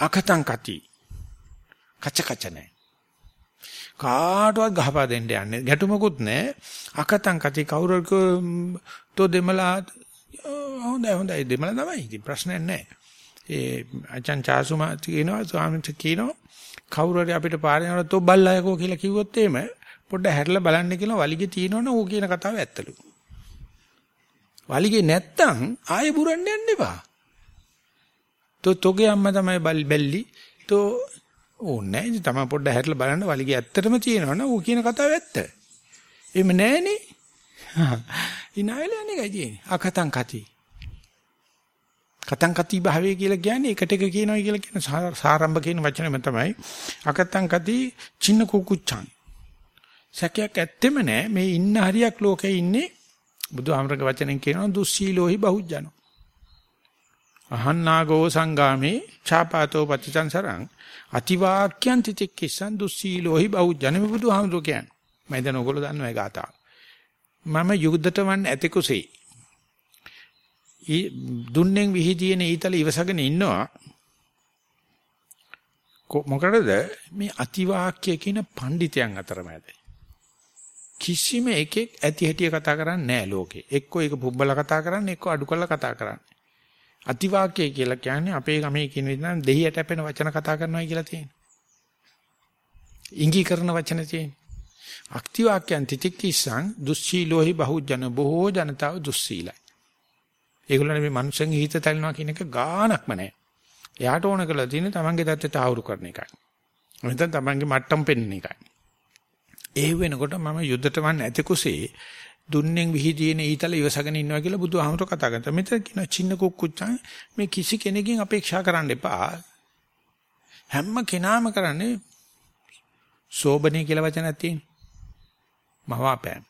අකතං කති කච කච නැහැ. කාටවත් ගහපා දෙන්න යන්නේ ගැටුමකුත් නැහැ. අකතං කති කවුරු තෝ දෙමලා හොඳයි හොඳයි දෙමලා තමයි. ඉතින් ප්‍රශ්නයක් නැහැ. ඒ අචන් චාසුමා කියනවා ස්වාමීන් කියනවා කවුරු හරි අපිට පාරේ යනකොට තෝ බල්ලායකෝ කියලා කිව්වොත් එහෙම පොඩ්ඩ හැරලා බලන්න කියලා වලිගේ තියෙනවනේ ඌ කියන කතාව ඇත්තලු. වලිගේ නැත්තම් ආයෙ බුරන්න යන්න එපා. තෝ තෝගේ අම්මා තමයි බල්ලි. තෝ ඕනේ නැහැ. ඉතින් තමයි පොඩ්ඩක් හැරලා බලන්න වලිගේ ඇත්තටම තියෙනවනේ ඌ කියන කතාව ඇත්ත. එහෙම නැහනේ. ඉනායලන්නේ ගයි තියෙන්නේ. අකතං කති. කතං කති භාවය කියලා කියන්නේ එකට එක කියනවා කියලා කියන සාරම්භ කියන වචනයම තමයි. අකතං කති චින්න කුකුච්චං. සැකයක් ඇත්තෙම නැහැ. මේ ඉන්න හරියක් ලෝකේ ඉන්නේ බුදුහාමරගේ වචනෙන් කියනවා දුස්සීලෝහි බහුජනෝ. අහන්නාගෝ සංගාමේ ඡාපාතෝ පච්චංසරං අතිවාක්‍යං තිතික්කසන් දුස්සීලෝහි බෞද්ධ මේ බුදුහාමුදුරුවෝ කියන්නේ. මම දැන් ඔයගොල්ලෝ දන්නවා ඒ ගාතාව. මම යුද්ධට වන් ඇතෙකුසේ. ඊ දුන්නෙන් විහිදියේන ඊතල ඉවසගෙන ඉන්නවා. මොකටද මේ අතිවාක්‍ය කියන පඬිතයන් අතරමැද කිසිම එකෙක් ඇති හැටිය කතා කරන්නේ නැහැ ලෝකේ. එක්කෝ ඒක පුබ්බල කතා කරන්නේ එක්කෝ අඩු කරලා කතා කරන්නේ. අතිවාක්‍ය කියලා කියන්නේ අපේ ගමේ කියන විදිහට දෙහියට අපෙන වචන කතා කරනවා කියලා තියෙනවා. ඉංගී කරන වචන තියෙනවා. අක්තිවාක්‍යයන් තිතික්කිසං දුස්සීලෝහි බහුජන බොහෝ ජනතාව දුස්සීලයි. ඒගොල්ලෝ මේ මනුස්සයන්ගේ හිත තැල්නවා කියන එක ගාණක්ම නැහැ. එයාට ඕන කරලා තියෙන්නේ තමන්ගේ தත්ත්වයට ආවුරු කරන එකයි. නැත්නම් තමන්ගේ මට්ටම් පෙන්වන එකයි. ඒ වෙනකොට මම යුද්ධට වන් ඇති කුසේ දුන්නෙන් විහිදීන ඊතල ඉවසගෙන ඉන්නවා කියලා බුදුහාමර කතා කරනවා. මෙතන කියන චින්න කුක්කුච්චන් මේ කිසි කෙනකින් අපේක්ෂා කරන්න එපා. හැම කෙනාම කරන්නේ සෝබනේ කියලා වචනක් තියෙනවා. මවාපෑම්.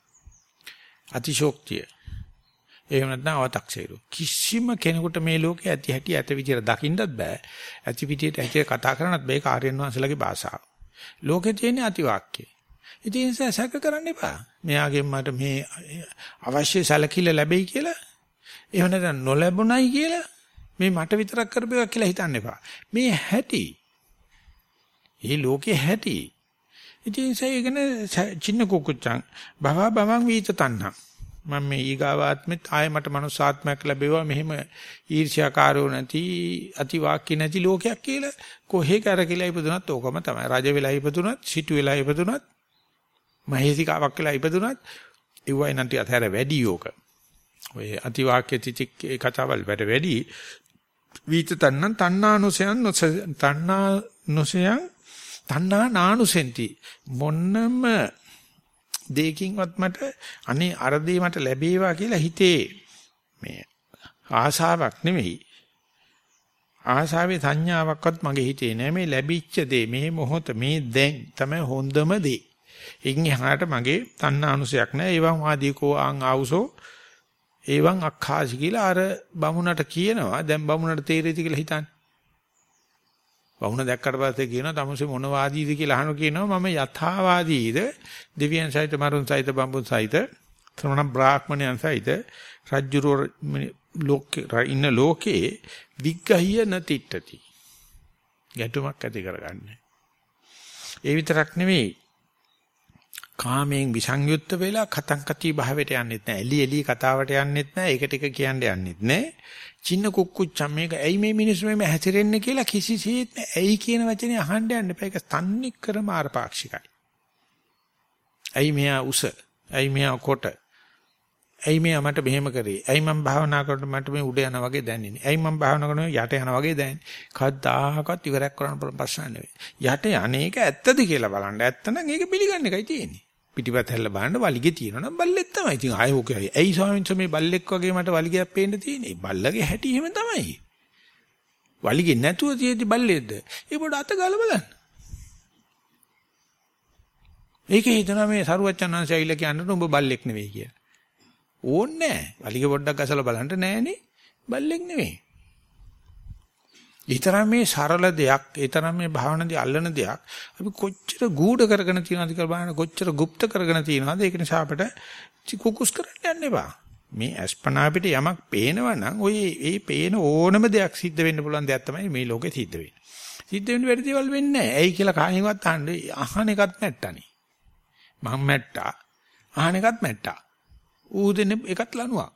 අතිශෝක්තිය. එහෙම නැත්නම් අව탁සේරු. කිසිම කෙනෙකුට මේ ලෝකේ ඇති හැටි ඇත විදියට දකින්නත් බෑ. ඇති විදියට ඇති කතා කරන්නත් බෑ. කාර්යයන් වහන්සේලාගේ භාෂාව. ලෝකේ තියෙන අතිවාක්‍යය. ඉතින් ඒ නිසා සැක කරන්න එපා. මෙයාගෙන් මට මේ අවශ්‍ය සැලකිල්ල ලැබෙයි කියලා. එහෙම නැත්නම් නොලැබුණයි කියලා මේ මට විතරක් කරපේවා කියලා හිතන්න එපා. මේ හැටි. මේ ලෝකේ හැටි. ඉතින් ඒ කියන්නේ චින්න කුකුච්චං භව භවං වීත තණ්හා. මම මේ ඊගාවාත්මෙත් ආයෙ මට මනුස්සාත්මයක් ලැබෙවා මෙහෙම ඊර්ෂ්‍යාකාරෝ නැති අතිවාක්‍ය නැති ලෝකයක් කියලා කොහේ කරකිලා ඉපදුනත් ඕකම තමයි. රජ වෙලා ඉපදුනත්, සිටු වෙලා ඉපදුනත්, මහේසිකාවක් වෙලා ඉපදුනත් ඉවයි නම් ටිකත් හැර වැඩි යෝක. ඔය අතිවාක්‍ය තිතික් ඒ කතාවල් වැඩ වැඩි. වීත තන්නන් තණ්හානුසයන් තණ්හා නොසයන් තණ්හා නානුසෙන්ති මොන්නම දෙයකින්වත් මට අනේ අර දේ මට ලැබේවා කියලා හිතේ මේ ආශාවක් නෙමෙයි ආශාවේ සංඥාවක්වත් මගේ හිතේ නෑ මේ ලැබිච්ච දේ මේ මොහොත මේ දැන් තමයි හොඳම දේ. ඉන් එහාට මගේ තණ්හානුසයක් නෑ. ඒවං වාදීකෝ ආං ආවුසෝ ඒවං අක්ඛාසි කියලා අර බමුණට කියනවා. දැන් බමුණට තේරෙති කියලා හිතන්නේ. වහුණ දැක්කට පස්සේ කියනවා තමුසේ මොන වාදීද කියලා අහනවා කියනවා මම යථාවාදීද? දෙවියන් සහිත මරුන් සහිත බඹුන් සහිත ශ්‍රමණ බ්‍රාහ්මණයන් සහිත රජ්ජුරෝ ලෝකේ ඉන්න ලෝකේ විග්ගහිය නතිට්ටති. ගැටුමක් ඇති කරගන්නේ. ඒ විතරක් නෙවෙයි. කාමයෙන් විසංයුක්ත වෙලා කතං කති භාවයට යන්නෙත් නැහැ එලි එලි කතාවට යන්නෙත් නැහැ ඒක ටික කියන්න යන්නෙත් නැහැ චින්න කුක්කුච්චම් මේක ඇයි මේ මිනිස්සු මේ හැසිරෙන්නේ කියලා කිසිසේත් ඇයි කියන වචනේ අහන්න යන්න එපා. ඒක තන්නේ කර මාරපාක්ෂිකයි. ඇයි මෙයා උස? ඇයි මෙයා කොට? ඇයි මෙයා මට මෙහෙම කරේ? ඇයි මම භාවනා කරනකොට මට මේ උඩ යනා වගේ දැනෙන්නේ? ඇයි මම භාවනා කරනකොට යට යනා වගේ දැනෙන්නේ? කවදාහකවත් ඉවරයක් කරන්න පුළුවන් ප්‍රශ්න නෙවෙයි. යට යන්නේක ඇත්තද කියලා බලන්න. ඇත්ත නම් ඒක පිළිගන්න එකයි තියෙන්නේ. පිටිපත් හැල්ල බලන්න වලිගේ තියෙනවා නම් බල්ලෙක් තමයි. ඉතින් ආයෙ ඕකයි. ඇයි ස්වාමීන් වහන්සේ මේ බල්ලෙක් වගේ මට වලිගයක් පේන්න තියෙන්නේ? බල්ලගේ හැටි එහෙම තමයි. වලිගේ නැතුව තියෙදි බල්ලෙක්ද? ඒ පොඩ අත ගාලා බලන්න. ඒකේ හිතනවා මේ සරුවච්චන්හන්සේ ඇවිල්ලා කියන්නට උඹ බල්ලෙක් නෙවෙයි කියලා. ඕන්නේ නැහැ. වලිගේ පොඩ්ඩක් ගසලා බලන්න නෑනේ. බල්ලෙක් නෙවෙයි. ඊතරම් මේ සරල දෙයක්, ඊතරම් මේ භාවනාවේ අල්ලන දෙයක් අපි කොච්චර ගූඪ කරගෙන තියනවද කියලා බලන්න කොච්චර গুপ্ত කරගෙන තියනවද ඒක නිසා අපිට කුකුස් කරන්න යන්න එපා. මේ අස්පනා අපිට යමක් පේනවා නම් ඔය ඒ පේන ඕනම දෙයක් සිද්ධ වෙන්න පුළුවන් දෙයක් තමයි මේ ලෝකේ සිද්ධ වෙන්නේ. සිද්ධ වෙන්න වැඩි දේවල් වෙන්නේ නැහැ. ඇයි කියලා කායින්වත් අහන්නේ අහන එකත් මැට්ටනේ. මම මැට්ටා. අහන එකත් මැට්ටා. ඌ දෙන්නේ එකත් ලනුවා.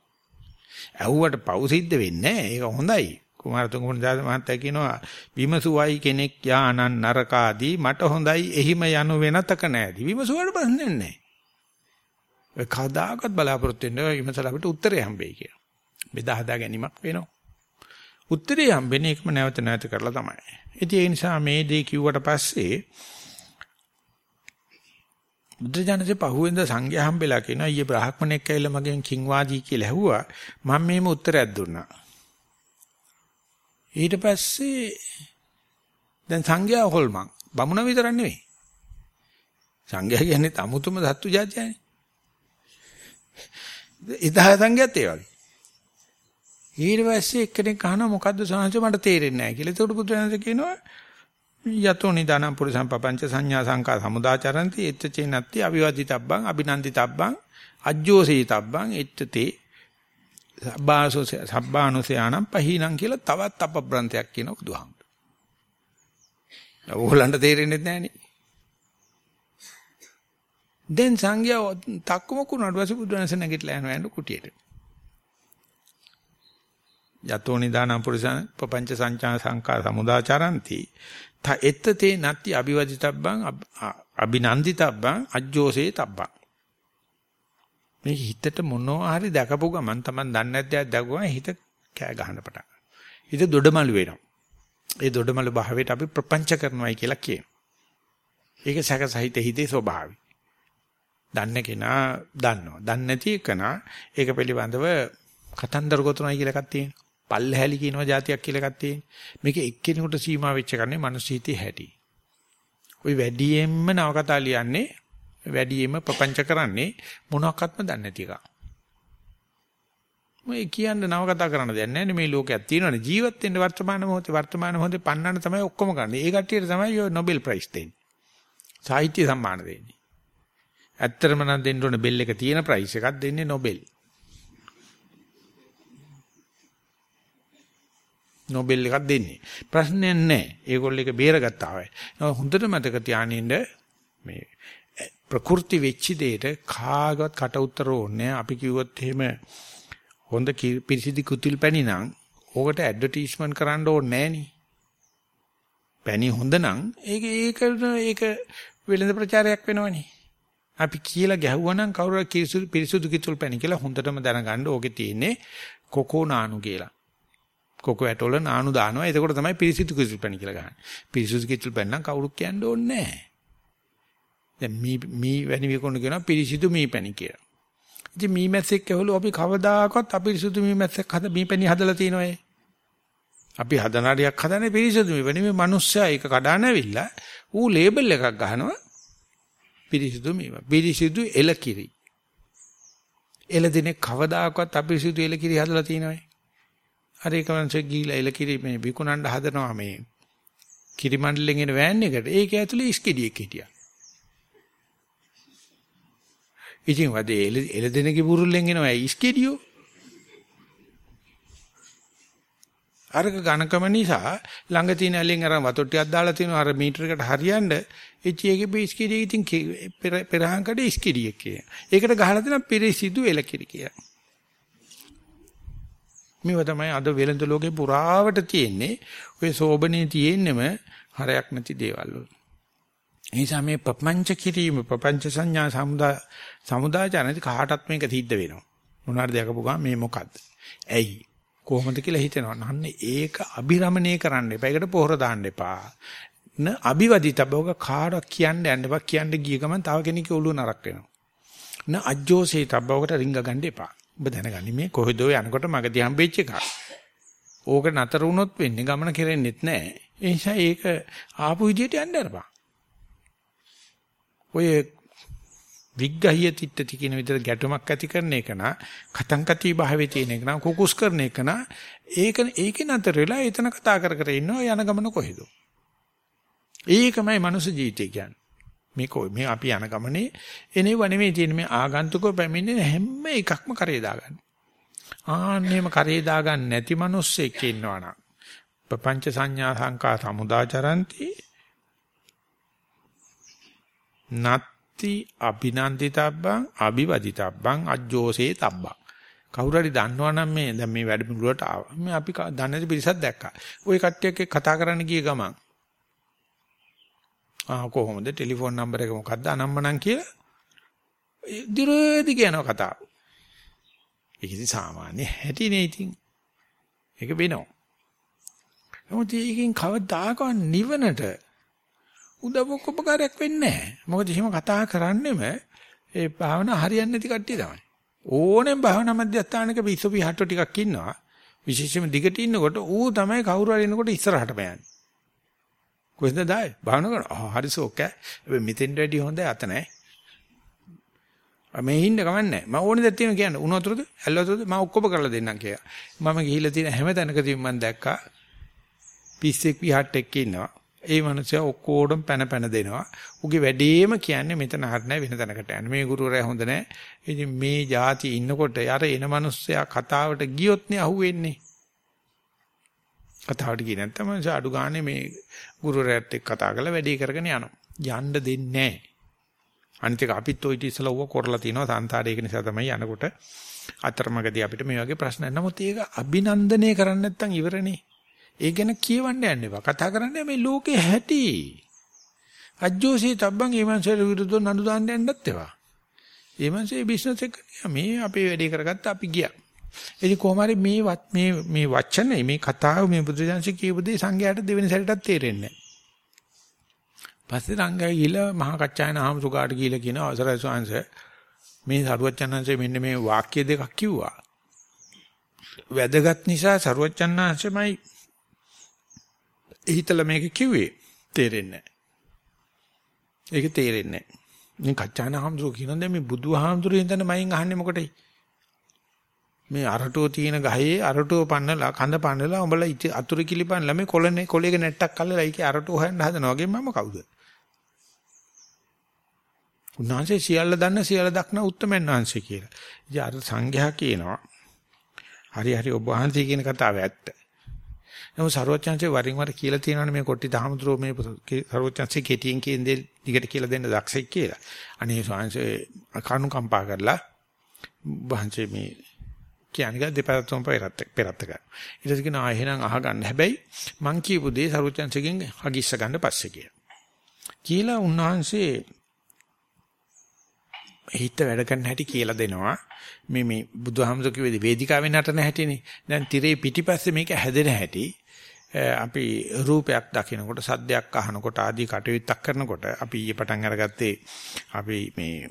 ඇහුවට පව් සිද්ධ වෙන්නේ නැහැ. ඒක හොඳයි. කුමාරතුංග දාස මහත්තයා කියනවා විමසුවයි කෙනෙක් යානන් නරකාදී මට හොඳයි එහිම යනු වෙනතක නැති විමසුවට ප්‍රශ්නේ නැහැ. ඔය කවදාකවත් බලාපොරොත්තු වෙන්නේ විමසලා අපිට උත්තරේ හම්බෙයි කියලා. බෙදා හදා ගැනීමක් වෙනවා. උත්තරේ හම්බෙන්නේ එකම නැවත නැවත කරලා තමයි. ඉතින් ඒ නිසා මේ දේ කිව්වට පස්සේ බුද්ධජනසේ පහුවෙන්ද සංඝයා හම්බෙලා කියනවා ඊයේ බ්‍රාහ්මණෙක් ඇවිල්ලා මගෙන් කිංවාදී කියලා ඇහුවා මම මේම උත්තරයක් දුන්නා. ඊට පස්සේ දැන් සංඝයා හොල්මන් බමුණ විතර නෙවෙයි. සංඝයා කියන්නේ 아무තුම සත්තු జాතියනේ. ඉදා සංඝයාත් ඒ වගේ. ඊට පස්සේ එක්කෙනෙක් අහනවා මොකද්ද සාංශ මට තේරෙන්නේ නැහැ කියලා. ඒකට බුදුරජාණන් කියනවා යතෝ නිදානම් පුරිසම් පపంచ සංඥා සංකා සමුදාචරಂತಿ එච්ච චේනත්ති අවිවාදිතබ්බං අබිනන්දිතබ්බං අජ්ජෝසීතබ්බං එච්චතේ සබ්බාසෝ සබ්බානුසයානම් පහීනම් කියලා තවත් අපබ්‍රන්ථයක් කියන බුදුහාමුදුරුවෝ. ඕගොල්ලන්ට තේරෙන්නේ නැහනේ. දැන් සංඝයා තක්කම කුණාට පස්සේ බුදුරජාණන් නැගිටලා යනවා යන කුටියට. යතෝ නිදානම් පුරුෂයන් පపంచ සංචාන සංකා සමුදාචරಂತಿ ත එත්තේ නත්ති අ비වදිතබ්බං අබිනන්දිතබ්බං අජ්ජෝසේ තබ්බං මේ හිතට මොනවා හරි දැකපු ගමන් Taman දන්නේ නැද්ද දැකුවා හිත කෑ ගහන පටන් හිත දොඩමළු වෙනවා. ඒ දොඩමළු භාවයට අපි ප්‍රපංච කරනවායි කියලා කියනවා. ඒක සැකසහිත හිතේ ස්වභාවය. දන්න කෙනා දන්නවා. දන්නේ නැති කෙනා ඒක පිළිබඳව කතන්දර ගොතනවායි කියලා එකක් තියෙනවා. පල්හැලි කියනවා જાතියක් කියලා එකක් තියෙනවා. මේක එක්කෙනෙකුට සීමා වෙච්ච කරන්නේ මානසිකී හැටි. ওই වැඩියෙන්ම නවකතා ලියන්නේ වැඩියෙන්ම ප්‍රපංච කරන්නේ මොනක්වත්ම දන්නේ නැති එක. මේ කියන්න නවකතා කරන්න දෙයක් නැහැ මේ ලෝකයක් තියෙනවනේ ජීවත් වෙන්න වර්තමාන මොහොතේ වර්තමාන මොහොතේ පන්නන්න තමයි ඔක්කොම කරන්නේ. ඒ කට්ටියට තමයි ඔය නොබෙල් ප්‍රයිස් දෙන්නේ. සාහිත්‍ය සම්මාන දෙන්නේ. ඇත්තටම නම් දෙන්න ඕනේ බෙල් එක තියෙන ප්‍රයිස් එකක් දෙන්නේ නොබෙල්. නොබෙල් එකක් දෙන්නේ. ප්‍රශ්නයක් නැහැ. ඒගොල්ලෝ එක බේරගත්තා වයි. හොඳට මතක තියානින්න මේ ප්‍රකෘති වෙච්ච දෙයට කාගවත් කට උතර ඕනේ. අපි කිව්වොත් එහෙම හොඳ පිරිසිදු කුතිල් පැණි නම් ඕකට ඇඩ්වර්ටයිස්මන්ට් කරන්න ඕනේ නෑනේ. පැණි හොඳ නම් ඒක ඒක ඒක වෙළඳ ප්‍රචාරයක් වෙනවනේ. අපි කියලා ගැහුවා නම් කවුරු පිරිසුදු පිරිසුදු කිතුල් පැණි කියලා හොඳටම දැනගන්න ඕකේ තියෙන්නේ කොකෝ නානු කියලා. කොකෝ ඇටවල නානු දානවා. එතකොට තමයි පිරිසිදු කිචුල් පැණි කියලා ගහන්නේ. පිරිසිදු කිචුල් පැණි නම් කවුරුත් කියන්න ඕනේ නැහැ. දැන් මී මී වැනි විකුණු කියනවා පිරිසිදු මී පැණි කියලා. ඉතින් මී මැස්සෙක් ඇහුවලු අපි කවදාකවත් අපිරිසිදු මී මැස්සෙක් හද මී පැණි හදලා තියෙනවද? අපි හදනාරියක් හදන්නේ පිරිසිදු මී පැණි මේ මිනිස්සයා ඒක කඩාන ඇවිල්ලා ඌ ලේබල් එකක් ගහනවා පිරිසිදු මී. පිරිසිදු එලකිරි. එළදිනේ කවදාකවත් අපිරිසිදු එලකිරි හදලා තියෙනවද? අර එක මංසෙ ගිහිලා එලකිරි මේ විකුණන්න හදනවා මේ කිරි මණ්ඩලෙන් එන වෑන් එකට. ඒක ඇතුලේ ඉස්කෙඩියෙක් හිටියා. ඉතින් වදේ එල එල දෙනගේ බුරුල්ලෙන් එනවා ඉස්කෙඩියෝ. අරක ඝනකම නිසා ළඟ තියෙන ඇලෙන් අර වතුර ටිකක් දාලා තිනවා අර මීටරයකට හරියන්න එචියගේ බේස්කෙඩිය ඉතින් පෙරහංකඩ ඉස්කෙඩියෙක් කිය. ඒකට ගහලා දෙනවා පිරිසිදු එලකිරි කියලා. මේව තමයි අද වෙළඳ ලෝකේ පුරාවට තියෙන්නේ. ඔය සෝබනේ තියෙන්නෙම හරයක් නැති දේවල් වල. ඒ නිසා මේ ප්‍රපංච කිරීම ප්‍රපංච සංඥා සමුදා සමුදාචරණති කාටත් මේක සිද්ධ වෙනවා. මොනවාරි දැකපු ගමන් මේ මොකද්ද? ඇයි? කොහොමද කියලා හිතෙනවා. නන්නේ ඒක අභිරමණය කරන්න එපා. ඒකට පොහොර දාන්න එපා. න අභිවදිතබෝග කාටවත් කියන්න යන්න එපා. කියන්න ගිය ගමන් තව කෙනෙක්ගේ ඔළුව නරක් වෙනවා. න අජ්ජෝසේ තබ්බවකට රිංග ගන්න එපා. ඔබ දැනගනි මේ කොහෙදෝ යනකොට මගදී හම්බෙච්ච එකක්. ඕක නතර වුණොත් වෙන්නේ ගමන කෙරෙන්නෙත් නැහැ. ඒ නිසා ඒක ආපු විදියට යන්න අරපන්. ඔය විග්ගහිය තිට්ටති කියන විදිහට ගැටුමක් ඇති කරන එක නා කතංකති භාවයේ තියෙන එක නා කුකුස් කරන එක නා ඒක ඒකේ නතර වෙලා එතන කතා කර කර ඉන්නවා යන ගමන කොහෙද? ඒකමයි මනුස්ස ජීවිතය කියන්නේ. මේ කොයි මේ අපි යන ගමනේ එනේ වනෙමේ තියෙන මේ ආගන්තුකව පැමිණෙන හැම එකක්ම කරේ දාගන්න. ආන්නේම කරේ දාගන්න නැති මිනිස්සෙක් ඉන්නවනම් ප්‍රපංච සංඥා සංකා සමුදාචරಂತಿ නත්ති අභිනන්දිතබ්බං අභිවදිතබ්බං අජ්ජෝසේ තබ්බං කවුරු හරි දන්නවනම් මේ දැන් මේ වැඩමුළුවට ආවා. මේ අපි දන්නේ පිරිසක් දැක්කා. ওই කට්ටියක් එක්ක කතා කරන්න ගිය ගමන් ආ කොහොමද ටෙලිෆෝන් නම්බර එක මොකද්ද අනම්මනම් කියලා දිරේදි කියන කතාව. ඒක ඉතින් සාමාන්‍ය හැටිනේ ඉතින්. ඒක වෙනවා. නමුත් ඒකෙන් කවදාකවත් නිවනට උදව්වක් උපකාරයක් වෙන්නේ නැහැ. මොකද එහෙම කතා කරන්නෙම ඒ භාවනා හරියන්නේ නැති කට්ටිය තමයි. ඕනෙම භාවනා මධ්‍යස්ථානක පිස්සු පිහට්ටෝ ටිකක් ඉන්නවා. විශේෂයෙන්ම දිගට ඉන්නකොට ඌ තමයි කවුරු හරි එනකොට ඉස්සරහටම යන්නේ. කොහෙන්ද දායි? භාවනා කරනවා. ආ හරි සෝක. හැබැයි මෙතෙන් වැඩි හොඳ අත නැහැ. මේ හින්න කමන්නේ. මම ඕනේ දෙයක් තියෙන කියන්න. උණු වතුරද? ඇල් වතුරද? මම ඔක්කොම කරලා දෙන්නම් කියලා. මම ගිහිල්ලා තියෙන හැම තැනකදීම මම දැක්කා පිස්සෙක් විහට් එක්ක ඉන්නවා. ඒ මනුස්සයා ඔක්කොඩම පැන පැන දෙනවා. උගේ වැඩේම කියන්නේ මෙතන හරිය නැහැ වෙන තැනකට යන්න. මේ ගුරුවරයා හොඳ නැහැ. ඉතින් මේ જાති ඉන්නකොට අර එන මනුස්සයා කතාවට ගියොත් නේ අහුවෙන්නේ. කතාවට ගියේ නැත්නම් මං අඩු ගානේ මේ ගුරුවරයාත් එක්ක කතා කරලා වැඩේ කරගෙන යනවා. යන්න දෙන්නේ නැහැ. අනිත් එක අපිත් ඔය ඉතිසලා ඌව කරලා තිනවා සංසාරේ ඒක නිසා තමයි යනකොට අතරමඟදී අපිට මේ වගේ ප්‍රශ්න නමුත් ඒක අභිනන්දනය කරන්නේ නැත්නම් ඉවරනේ. ඒ ගැන කියවන්න යන්න එපා. කතා කරන්නේ මේ ලෝකේ හැටි. අජ්ජෝසී තබ්බන් ඒ මනුස්සයට විරුද්ධව නඩු දාන්න යන්නත් එපා. ඒ මනුස්සේ බිස්නස් එක මේ අපේ වැඩේ කරගත්ත අපි ගියා. ඉතින් කොහොම හරි මේ මේ මේ වචනේ මේ කතාව මේ බුදුජානක කියපු දේ සංඝයාට දෙවෙනි සැරේටත් තේරෙන්නේ නැහැ. පස්සේ රංගය ගිහලා මහා කච්චායන ආමසුකාට ගිහලා කියන අවසරයි ස්වාංශ මේ සරුවච්චන්හන්සේ මෙන්න මේ වාක්‍ය දෙකක් කිව්වා. වැදගත් නිසා සරුවච්චන්හන්සේමයි හිතලා මේක කිව්වේ තේරෙන්නේ නැහැ. ඒක තේරෙන්නේ නැහැ. මේ කච්චායන ආමසුක කියනද මේ බුදුහාමුදුරේ ඉඳන් මයින් අහන්නේ මොකටයි? මේ අරටුව තියෙන ගහේ අරටුව පන්නලා කඳ පන්නලා උඹලා අතුරු කිලිපන්නලා මේ කොළනේ කොළේක නැට්ටක් අල්ලලා ඒකේ අරටුව හොයන්න හදනවා වගේ මම කවුද? උන්වහන්සේ සියල්ල දන්න සියල්ල දක්න උත්තමයන් වහන්සේ කියලා. ඉතින් අර සංඝයා කියනවා හරි හරි ඔබ වහන්සේ කියන කතාව ඇත්ත. නමුත් ਸਰවඥාන්සේ වරින් වර කියලා තියෙනවනේ මේ කොටි දහමතුරෝ මේ ਸਰවඥාන්සේ කෙටියෙන් කියන දේ දිගට කියලා දෙන්න දක්ෂෙක් කියලා. අනේ ස්වාංශේ කරුණු කම්පා කරලා වහන්සේ මේ කියන්නේ දෙපාරතුම් පෙරත් පෙරත් ගන්න. ඊට පස්සේ කියනවා එහෙනම් අහගන්න. හැබැයි මං කියපු දේ ਸਰවඥාන්සේගෙන් හගිස්ස ගන්න පස්සේ කියලා. කියලා උන්වහන්සේ හිත වැඩ කරන හැටි කියලා දෙනවා. මේ මේ බුදුහාමුදුර කිව්වේ වේදිකාවෙන් නටන හැටිනේ. දැන් tire පිටිපස්සේ මේක හැදෙන හැටි. අපි රූපයක් දකිනකොට සද්දයක් අහනකොට ආදී කටයුත්තක් කරනකොට අපි ඊයේ පටන් අරගත්තේ අපි මේ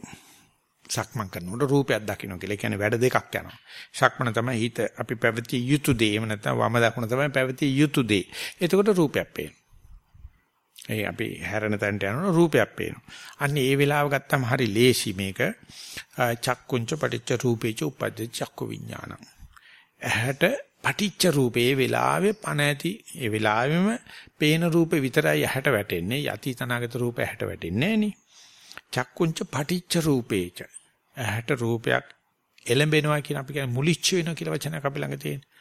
සක්මන් කරනකොට රූපයක් දකින්න කියලා. ඒ කියන්නේ වැඩ දෙකක් යනවා. සක්මන තමයි හිත අපි පැවතිය යුතු දේ. එහෙම නැත්නම් වම දකුණ තමයි පැවතිය යුතු දේ. එතකොට රූපයක් පේනවා. ඒ අපි හැරෙන තැනට යනකොට රූපයක් පේනවා. අන්න ඒ වෙලාව ගත්තම හරි ලේසි මේක. චක්කුංච පටිච්ච රූපේච උපද්ද චක්කු විඥානං. ඇහැට පටිච්ච රූපේ වෙලාවේ පණ ඇති ඒ වෙලාවෙම පේන රූපේ විතරයි ඇහැට වැටෙන්නේ. යති තනාගත රූප ඇහැට වෙටෙන්නේ නෑනේ. චක්කුංච පටිච්ච රූපේච. ඇහැට රූපයක් එළඹෙනවා කියන අපි කියන්නේ මුලිච්ච වෙනවා කියලා වචනයක් අපි ළඟ තියෙනවා.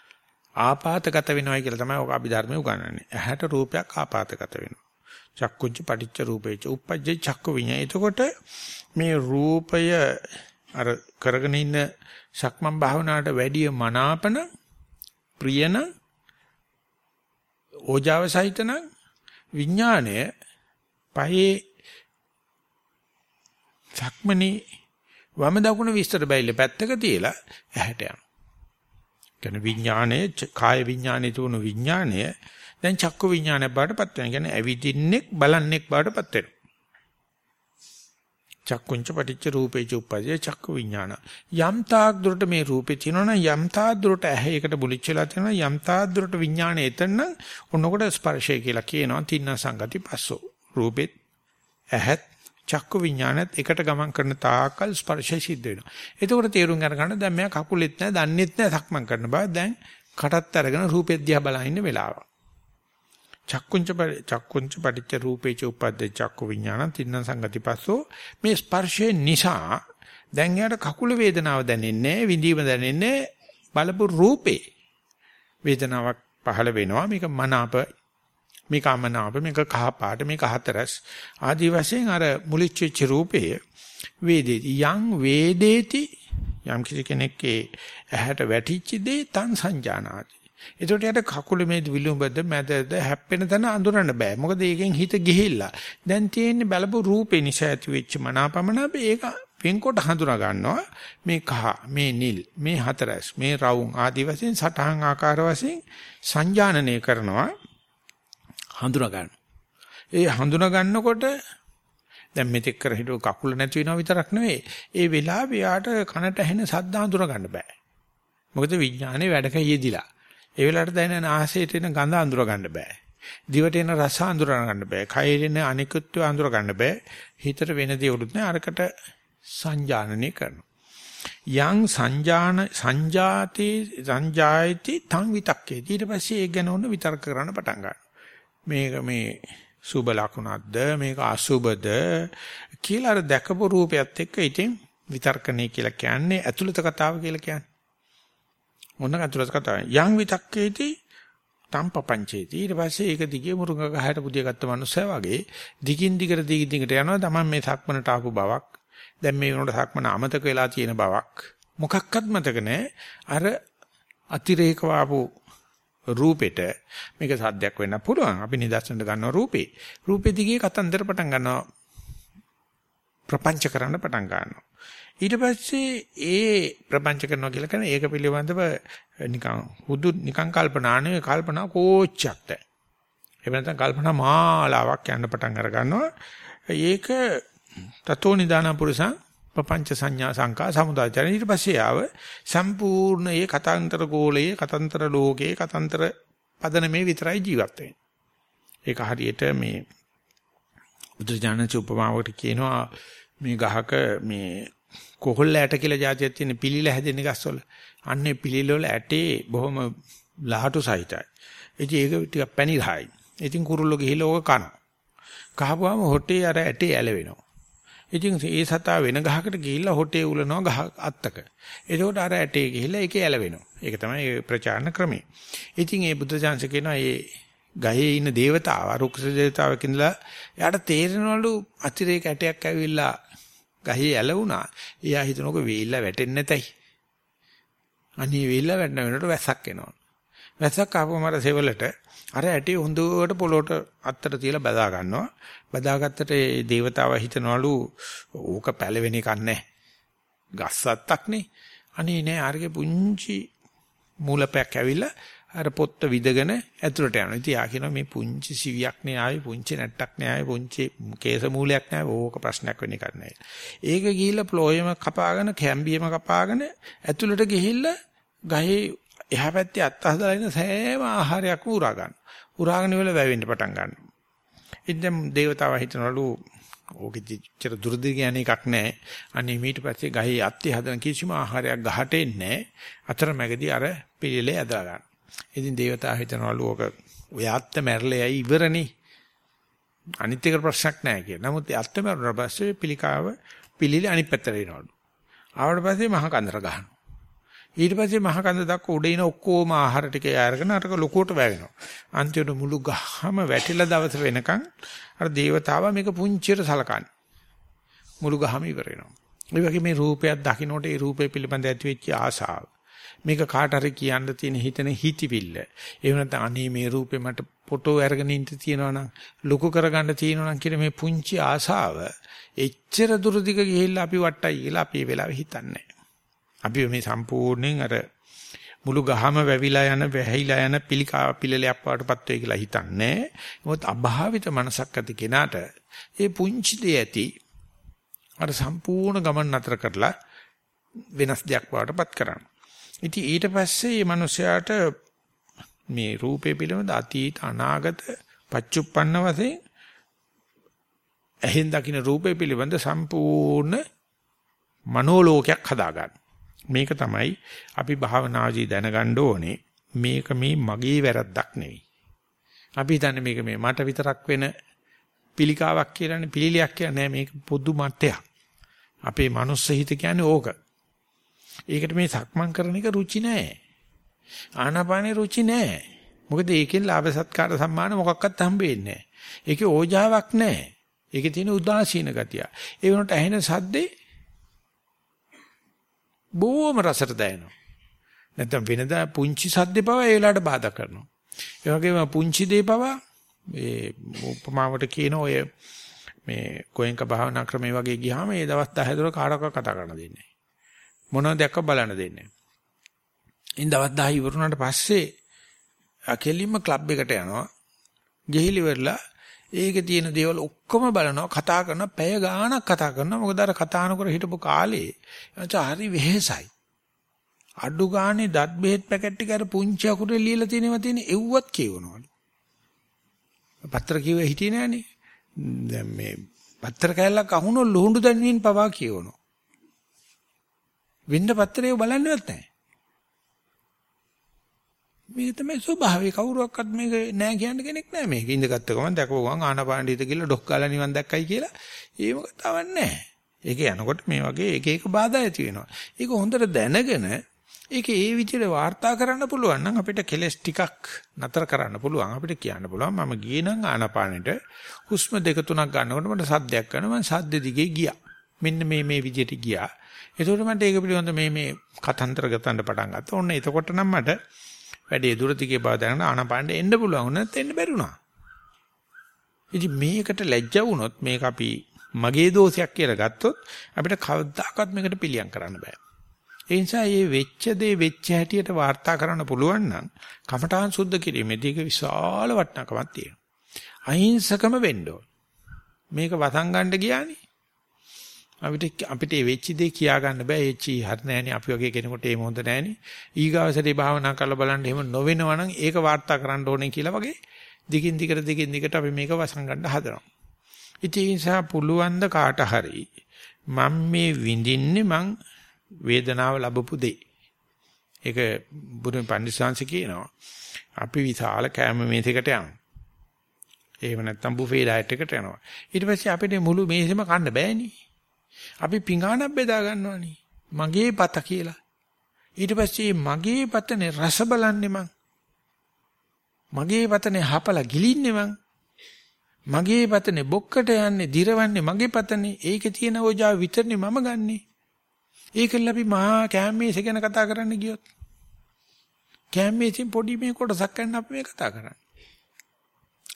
ආපాతගත වෙනවා කියලා තමයි ඔක අපි ධර්මයේ උගන්වන්නේ. ඇහැට රූපයක් ආපాతගත වෙනවා. චක්කුංච පටිච්ච රූපේච උප්පජ්ජේ චක්කු විඤ්ඤා. එතකොට මේ රූපය අර කරගෙන ඉන්න සක්මන් භාවනාවට වැඩිය මනාපන ප්‍රියන ඕජාව සහිතන විඥාණය පහේ සක්මනේ වම දකුණ විස්තර බැයිල පැත්තක තියලා ඇහැට යනවා. කියන විඥාණය කාය විඥාණය තුණු විඥාණය දැන් චක්කු විඥානය බාටපත් වෙනවා. කියන්නේ ඇවිදින්නෙක් බලන්නෙක් බාටපත් වෙනවා. චක්කුංච පටිච්ච රූපේච උප්පජේ චක්කු විඥාන. යම් තාක් දුරට මේ රූපේ තියෙනවනම් යම් තාක් දුරට ඇහැ එකට බුලිච්චලා තියෙනවා යම් තාක් දුරට විඥානය එතන ඔන්නකොට ස්පර්ශය කියලා කියනවා. තින්න සංගති පස්සෝ. රූපෙත් ඇහත් චක්කු විඥානත් එකට ගමන් කරන තාකල් ස්පර්ශය සිද්ධ වෙනවා. එතකොට තේරුම් අරගන්න දැන් මෙයා කකුලෙත් නැහැ, දන්නෙත් නැහැ සක්මන් කරන බව. දැන් කටත් අරගෙන රූපෙත් දිහා බලන ඉන්න වෙලාව. චක්කුංච චක්කුංච පටිච්ච රූපේච උපද්ද චක්කු විඥානං තින්න සංගතිපස්සෝ. මේ ස්පර්ශය නිසා දැන් යාට කකුල වේදනාව දැනෙන්නේ විඳීම දැනෙන්නේ බලපු රූපේ වේදනාවක් පහළ වෙනවා. මේක මනාප මේක අමනාප මේක කහ පාට මේක හතරස්. ආදි වශයෙන් අර මුලිච්ච රූපේ වේදේති. යං වේදේති. යම් කිසි කෙනෙක්ගේ ඇහැට වැටිච්ච දේ තන් සංජානාති. ඒකට යට කකුල මේ විලුඹද මැදද හැප්පෙන තැන අඳුරන්න බෑ. මොකද ඒකෙන් හිත ගිහිල්ලා. දැන් තියෙන්නේ බලපු රූපේ නිසා ඇති වෙච්ච මනාපමනාප ඒක වෙන්කොට හඳුනා ගන්නවා. මේ කහ, මේ නිල්, මේ හතරස්, මේ රවුම් ආදි වශයෙන් සටහන් ආකාර වශයෙන් සංජානනය කරනවා. හඳුනා ගන්න. ඒ හඳුනා ගන්නකොට දැන් මෙතෙක් කර හිටව කකුල නැති වෙනවා විතරක් නෙවෙයි. ඒ වෙලාවේ යාට කනට ඇහෙන ශබ්ද හඳුනා ගන්න බෑ. මොකද විඥානේ වැඩක යෙදිලා. ඒ වෙලාවට දැනෙන ආසයට එන ගඳ අඳුර ගන්න බෑ. දිවට එන රස අඳුර ගන්න බෑ. කයේ එන අනිකුත්ව අඳුර ගන්න බෑ. හිතට වෙන දේවලුත් නෑ අරකට සංජානනය කරනවා. යං සංජාන සංජාති සංජායති තං විතක්කේ ඊට පස්සේ ඒක ගැන ඕන විතර්ක කරන්න පටන් ගන්නවා මේක මේ සුබ ලකුණක්ද මේක අසුබද කියලා අර දැකපු රූපයත් එක්ක ඉතින් විතර්කණේ කියලා කියන්නේ ඇතුළත කතාව කියලා කියන්නේ. මොන ඇතුළත කතාව? යං විතක්කේති තම්පපංචේති ඊට පස්සේ ඒක දිගේ මුරුංග ගහයට පුදිය ගත්ත මනුස්සයා වගේ දිගින් දිගට දිගින් දිගට යනවා. තමයි මේ සක්මනට ආපු බවක් දැන් මේ වෙනකොට සක්මන අමතක වෙලා තියෙන බවක්. මොකක්වත් මතක නැහැ. අර අතිරේක වාපු රූපෙට මේක සද්දයක් වෙන්න පුළුවන්. අපි නිදර්ශනට ගන්නවා රූපේ. රූපෙ දිගේ කතන්දර පටන් ගන්නවා. ප්‍රපංච කරන්න පටන් ගන්නවා. ඊට පස්සේ ඒ ප්‍රපංච කරනවා කියලා කියන ඒක පිළිබඳව නිකන් හුදු නිකන් කල්පනා නෙවෙයි කල්පනා කෝච්චක්ද. එහෙම නැත්නම් කල්පනා මාලාවක් යන්න පටන් අර ගන්නවා. ඒක තතෝ නිදාන පුරුෂං ප්‍රපංච සංඥා සංකා සමුදාචරණ ඊට පස්සේ ආව සම්පූර්ණ ඒ කතාන්තර ගෝලයේ කතාන්තර ලෝකයේ කතාන්තර පදනමේ විතරයි ජීවත් වෙන්නේ. ඒක හරියට මේ බුදුජානක උපමාවකට කියනවා මේ ගහක මේ කොහොල්ල ඇට කියලා જાතියක් තියෙන පිළිල හැදෙන ගස්වල. අන්නේ පිළිල වල ඇටේ බොහොම ලහටු සහිතයි. ඉතින් ඒක ටිකක් පැණිරහයි. ඉතින් කුරුල්ලෝ ගිහිල්ලා ඕක කනවා. කහපුවාම හොටේ අර ඇටේ ඇලවෙනවා. ඉතින් ඒ සතා වෙන ගහකට ගිහිල්ලා හොටේ උලනවා ගහ අත්තක. එතකොට අර ඇටේ ගිහිල්ලා ඒකේ ඇලවෙනවා. ඒක තමයි ඒ ප්‍රචාරණ ක්‍රමය. ඉතින් ඒ බුද්ධ ශාන්ස කියනවා මේ ගහේ ඉන්න దేవතාව රුක්ෂ దేవතාවක ඉඳලා එයාට තේරෙනවලු අතිරේක ඇටයක් ඇවිල්ලා ගහේ ඇල වුණා. එයා හිතනකො වේල්ල වැටෙන්නේ නැතයි. අනේ වේල්ල වැටෙන වෙනකොට වැස්සක් එනවා. වැස්සක් ආපුවම අර සෙවලට අර ඇටි හොඳට පොළොට අත්තට තියලා බදා ගන්නවා. බදාගත්තට ඒ దేవතාව හිතනවලු ඕක පැලවෙන එකක් නැහැ. ගස්සත්තක් නේ. අනේ නෑ අරගේ පුංචි මූලපයක් ඇවිල්ලා අර පොත්ත විදගෙන ඇතුළට යනවා. ඉතින් යා කියනවා මේ පුංචි සිවියක් නේ ආවේ පුංචි නැට්ටක් නේ ආවේ පුංචි කේස මූලයක් නෑ ඕක ප්‍රශ්නයක් වෙන්නේ එකක් නෑ. ඒක ගිහිල්ලා ප්ලෝයම කපාගෙන කැම්බියම කපාගෙන ඇතුළට ගිහිල්ලා ගහේ එහා පැත්තේ අත් හදලා ඉන්න සෑම ආහාරයක්ම උරා ගන්න. උරාගෙන ඉවල වැවෙන්න පටන් ගන්නවා. ඉතින් දේවතාවා හිතනවලු ඕකෙච්චර දුරදි කියන එකක් නැහැ. අනේ ඊට පස්සේ ගහේ අත්ති හදන කිසිම ආහාරයක් ගහට එන්නේ නැහැ. අතරමැගදී අර පිළිලේ ඇදලා ගන්න. ඉතින් දේවතා හිතනවලු ඕක ඔය අත්ත මැරලා යයි ඉවරනේ. අනිත් එක ප්‍රශ්නයක් නැහැ කියලා. නමුත් ඒ අත්ත මැරුණා පස්සේ පිළිකාව පිළිලි අනිත් පැත්තට එනවලු. ආවට පස්සේ මහ කන්දර ගහනවා. ඊට පස්සේ මහ කන්ද දක්ක උඩ ඉන ඔක්කොම ආහාර ටික අරගෙන අරක ලොකුවට වැවෙනවා. අන්තිමට මුළු ගහම වැටිලා දවස වෙනකන් අර దేవතාවා මේක පුංචියට සලකන්නේ. මුළු ගහම ඉවර වෙනවා. ඒ වගේ මේ රූපයක් දකින්නට ඒ රූපය පිළිබඳ ඇති වෙච්ච ආසාව මේක කාට හරි කියන්න තියෙන හිතන හිතවිල්ල. එහෙම නැත්නම් අනේ මේ රූපේ මට ෆොටෝ අරගෙන ඉන්න තියෙනවනම් ලොකු කරගන්න තියෙනවනම් කියන මේ පුංචි ආසාව එච්චර දුර දිග ගිහිල්ලා අපි වට්ටයි කියලා අපි ඒ වෙලාවේ හිතන්නේ අපි මේ සම්පූර්ණයෙන් අර මුළු ගහම වැවිලා යන වැහිලා යන පිළිකා පිළලයක් වඩටපත් වෙයි කියලා හිතන්නේ. මොකද අභාවිත මනසක් ඇති කෙනාට ඒ පුංචි දෙය ඇති අර සම්පූර්ණ ගමන් නතර කරලා වෙනස් දෙයක් වඩටපත් කරනවා. ඉතින් ඊට පස්සේ මේ මිනිස්යාට මේ රූපේ පිළිබඳ අතීත අනාගත පච්චුප්පන්න වශයෙන් ඇහෙන් දකින්න රූපේ පිළිබඳ සම්පූර්ණ මනෝලෝකයක් හදාගන්න. මේක තමයි අපි භාවනාදී දැනගන්න ඕනේ. මේක මේ මගේ වැරද්දක් නෙවෙයි. අපි හිතන්නේ මේක මේ මට විතරක් වෙන පිළිකාවක් කියලානේ පිළිලියක් කියන්නේ නෑ මේක පොදු මට්ටයක්. අපේ මනුස්ස හිත කියන්නේ ඕක. ඒකට මේ සක්මන් කරන එක රුචි නෑ. ආනාපානේ රුචි නෑ. මොකද ඒකෙන් ලාභ සත්කාර සම්මාන මොකක්වත් හම්බෙන්නේ නෑ. ඒකේ ඕජාවක් නෑ. ඒකේ තියෙන උදාසීන ගතිය. ඒ වුණාට ඇහෙන සද්දේ බොහොම රසට දැනෙනවා. නැත්නම් වෙනදා පුංචි සද්දේ පවා ඒ වෙලාවට බාධා කරනවා. ඒ වගේම පුංචි දේ පවා මේ උපමාවට කියන ඔය මේ ගෝයන්ක භාවනා ක්‍රමයේ වගේ ගියාම ඒ දවස් 10 දොර කාටවත් කතා කරන්න දෙන්නේ නැහැ. මොනවද දැක්ක බලන්න දෙන්නේ. ඉන් දවස් 10 ඉවරුණාට පස්සේ අකෙලින්ම ක්ලබ් එකට යනවා. ගිහිලි වෙරලා ඒකේ තියෙන දේවල් ඔක්කොම බලනවා කතා කරන පැය ගාණක් කතා කරනවා. මොකද අර කතා නොකර හිටපු කාලේ එතන හරි වෙහෙසයි. අඩු ගානේ දත් බෙහෙත් පැකට් ටික අර පුංචි අකුරේ ලියලා තියෙනවා තියෙන එව්වත් කියවනවලු. පත්‍ර කිව්වේ හිටියේ නෑනේ. දැන් මේ පත්‍ර කැලලක් අහුනොත් ලුහුඬු දැන්වීම පවා කියවනවා. වෙන්න පත්‍රේ බලන්නේවත් නැහැ. මේක තමයි ස්වභාවය. කවුරුවක්වත් මේක නෑ කියන්න කෙනෙක් නෑ මේක. ඉඳගත්ත ගමන් දැකපුව ගමන් ආනපාණ්ඩිත කියලා ඩොක් ගාලා නිවන් දැක්කයි කියලා ඒව කතාවක් නෑ. ඒක යනකොට මේ වගේ එක එක බාධා ඇති වෙනවා. ඒක හොඳට දැනගෙන ඒක ඒ විදිහට වාර්තා කරන්න පුළුවන් නම් අපිට කෙලස් ටිකක් නතර කරන්න පුළුවන්. අපිට කියන්න පුළුවන් මම ගියේ නම් ආනපානෙට හුස්ම දෙක තුනක් ගන්නකොට මට සද්දයක් කරනවා. මම සද්ද දිගේ ගියා. මෙන්න මේ මේ විදිහට ගියා. එතකොට මට ඒක පිළිබඳ මේ මේ කතන්දර ගතන්න පටන් ගත්තා. ඔන්න එතකොට නම් මට වැඩේ දුර දිගේ බව දැනගෙන ආනපානෙට එන්න පුළුවන් වුණත් එන්න බැරි වුණා. ඉතින් මේකට ලැජ්ජ වුණොත් මේක අපි මගේ දෝෂයක් කියලා ගත්තොත් අපිට කවදාකවත් මේකට පිළියම් කරන්න බෑ. ඒ නිසා මේ වෙච්ච දේ වෙච්ච හැටියට වාර්තා කරන්න පුළුවන් නම් කමඨාන් සුද්ධ කිරීමේදී ඒක විශාල වටිනාකමක් තියෙනවා. අහිංසකම වෙන්න ඕන. මේක වසංගණ්ඩ ගියානේ. අපිට අපිට මේ වෙච්ච දේ කියා ගන්න බෑ. ඒචි හරි නෑනේ අපි වගේ කෙනෙකුට ඒ මොහොත නෑනේ. ඊගාවසරේ භාවනා කරලා බලන්න එහෙම නොවෙනවා නම් ඒක වාර්තා කරන්න ඕනේ කියලා වගේ දිගින් දිගට දිගින් දිගට අපි මේක වසංගණ්ඩ හදනවා. ඉතින් ඒ නිසා පුළුවන් ද කාට හරි මම මේ විඳින්නේ මං වේදනාව ලැබපු දෙයි. ඒක බුදුන් පඬිස්සංශ කියනවා. අපි විශාල කෑම මේසයකට යනවා. එහෙම නැත්නම් බුෆේ ඩයට් එකට යනවා. ඊට පස්සේ අපිට මුළු මේසෙම කන්න බෑනේ. අපි පිඟානක් බෙදා ගන්නවානේ. මගේ පත කියලා. ඊට පස්සේ මගේ පතනේ රස බලන්නේ මං. මගේ පතනේ හපලා ගිලින්නේ මං. මගේ පතනේ බොක්කට යන්නේ දිරවන්නේ මගේ පතනේ. ඒකේ තියෙන ඕජාව විතරනේ මම ගන්නේ. ඒකල අපි මහා කැම්මේස ගැන කතා කරන්න ගියොත් කැම්මේසින් පොඩි මේ කොටසක් ගන්න අපි මේ කතා කරන්නේ.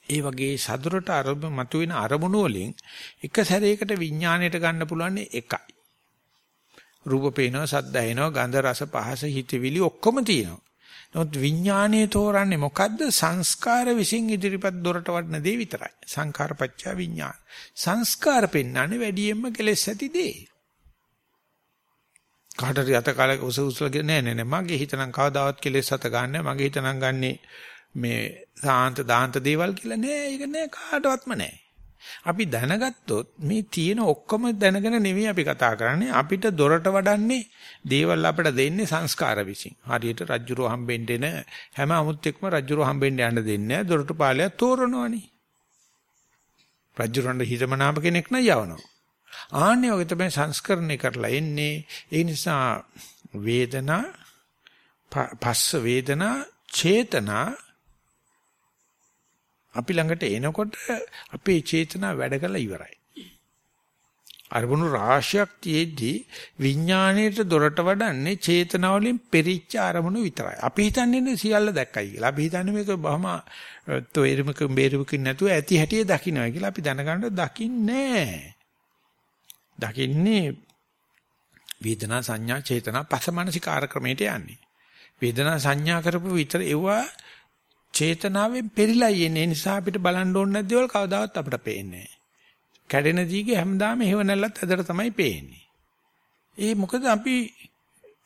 ඒ වගේ සතුරට අරබ මතුවෙන අරමුණු වලින් එක සැරයකට විඥාණයට ගන්න පුළුවන් එකයි. රූප පේනවා, සද්ද ඇහෙනවා, ගන්ධ රස පහස හිතවිලි ඔක්කොම තියෙනවා. නමුත් විඥාණය තෝරන්නේ මොකද්ද? සංස්කාර විසින් ඉදිරිපත් දොරට වඩන දේ විතරයි. සංඛාරපච්චා විඥාන. සංස්කාර පෙන්වන්නේ වැඩියෙන්ම කෙලෙස් ඇති දේ. කාටරි අත කාලේ උස උසල නෑ නෑ නෑ මගේ හිත නම් කවදාවත් කෙලෙස් අත ගන්න මගේ හිත නම් ගන්නේ මේ සාන්ත දාන්ත දේවල් කියලා නෑ. ඒක නෑ. කාටවත්ම නෑ. අපි දැනගත්තොත් මේ තියෙන ඔක්කොම දැනගෙන නෙවෙයි අපි කතා කරන්නේ. අපිට දොරට වඩන්නේ දේවල් අපිට දෙන්නේ සංස්කාර විසින්. හරියට රජ්ජුරෝ හම්බෙන්න එන හැම අමුත්‍යෙක්ම රජ්ජුරෝ හම්බෙන්න යන්න දෙන්නේ දොරට පාලයක් තෝරනවනේ. රජ්ජුරන්ට හිතමනාප කෙනෙක් නම් යවනවා. ආන්නේ වගේ තමයි සංස්කරණය කරලා එන්නේ. ඒ නිසා වේදනා පස්ස වේදනා චේතනා අපි ළඟට එනකොට අපේ චේතනා වැඩ කරලා ඉවරයි. අරමුණු රාශියක් තියේදී විඥාණයට දොරට වඩන්නේ චේතනාවලින් පෙරිච්ච අරමුණු විතරයි. අපි හිතන්නේ සියල්ල දැක්කයි කියලා. අපි හිතන්නේ මේක බහම තොਇරමක බේරුවකින් නැතුව ඇති හැටියේ දකින්නයි කියලා. අපි දැනගන්න දකින්නේ නැහැ. දකින්නේ වේදනා සංඥා චේතනා පසමනසිකාර ක්‍රමයට යන්නේ. වේදනා සංඥා කරපු විතර ඒවා චේතනාවෙන් පෙරිලා යන්නේ නිසා අපිට බලන්න ඕන නැති දේවල් කවදාවත් අපිට පේන්නේ නැහැ. කැඩෙන දීගේ හැමදාම හේව නැල්ලත් ඇදට තමයි පේන්නේ. ඒ මොකද අපි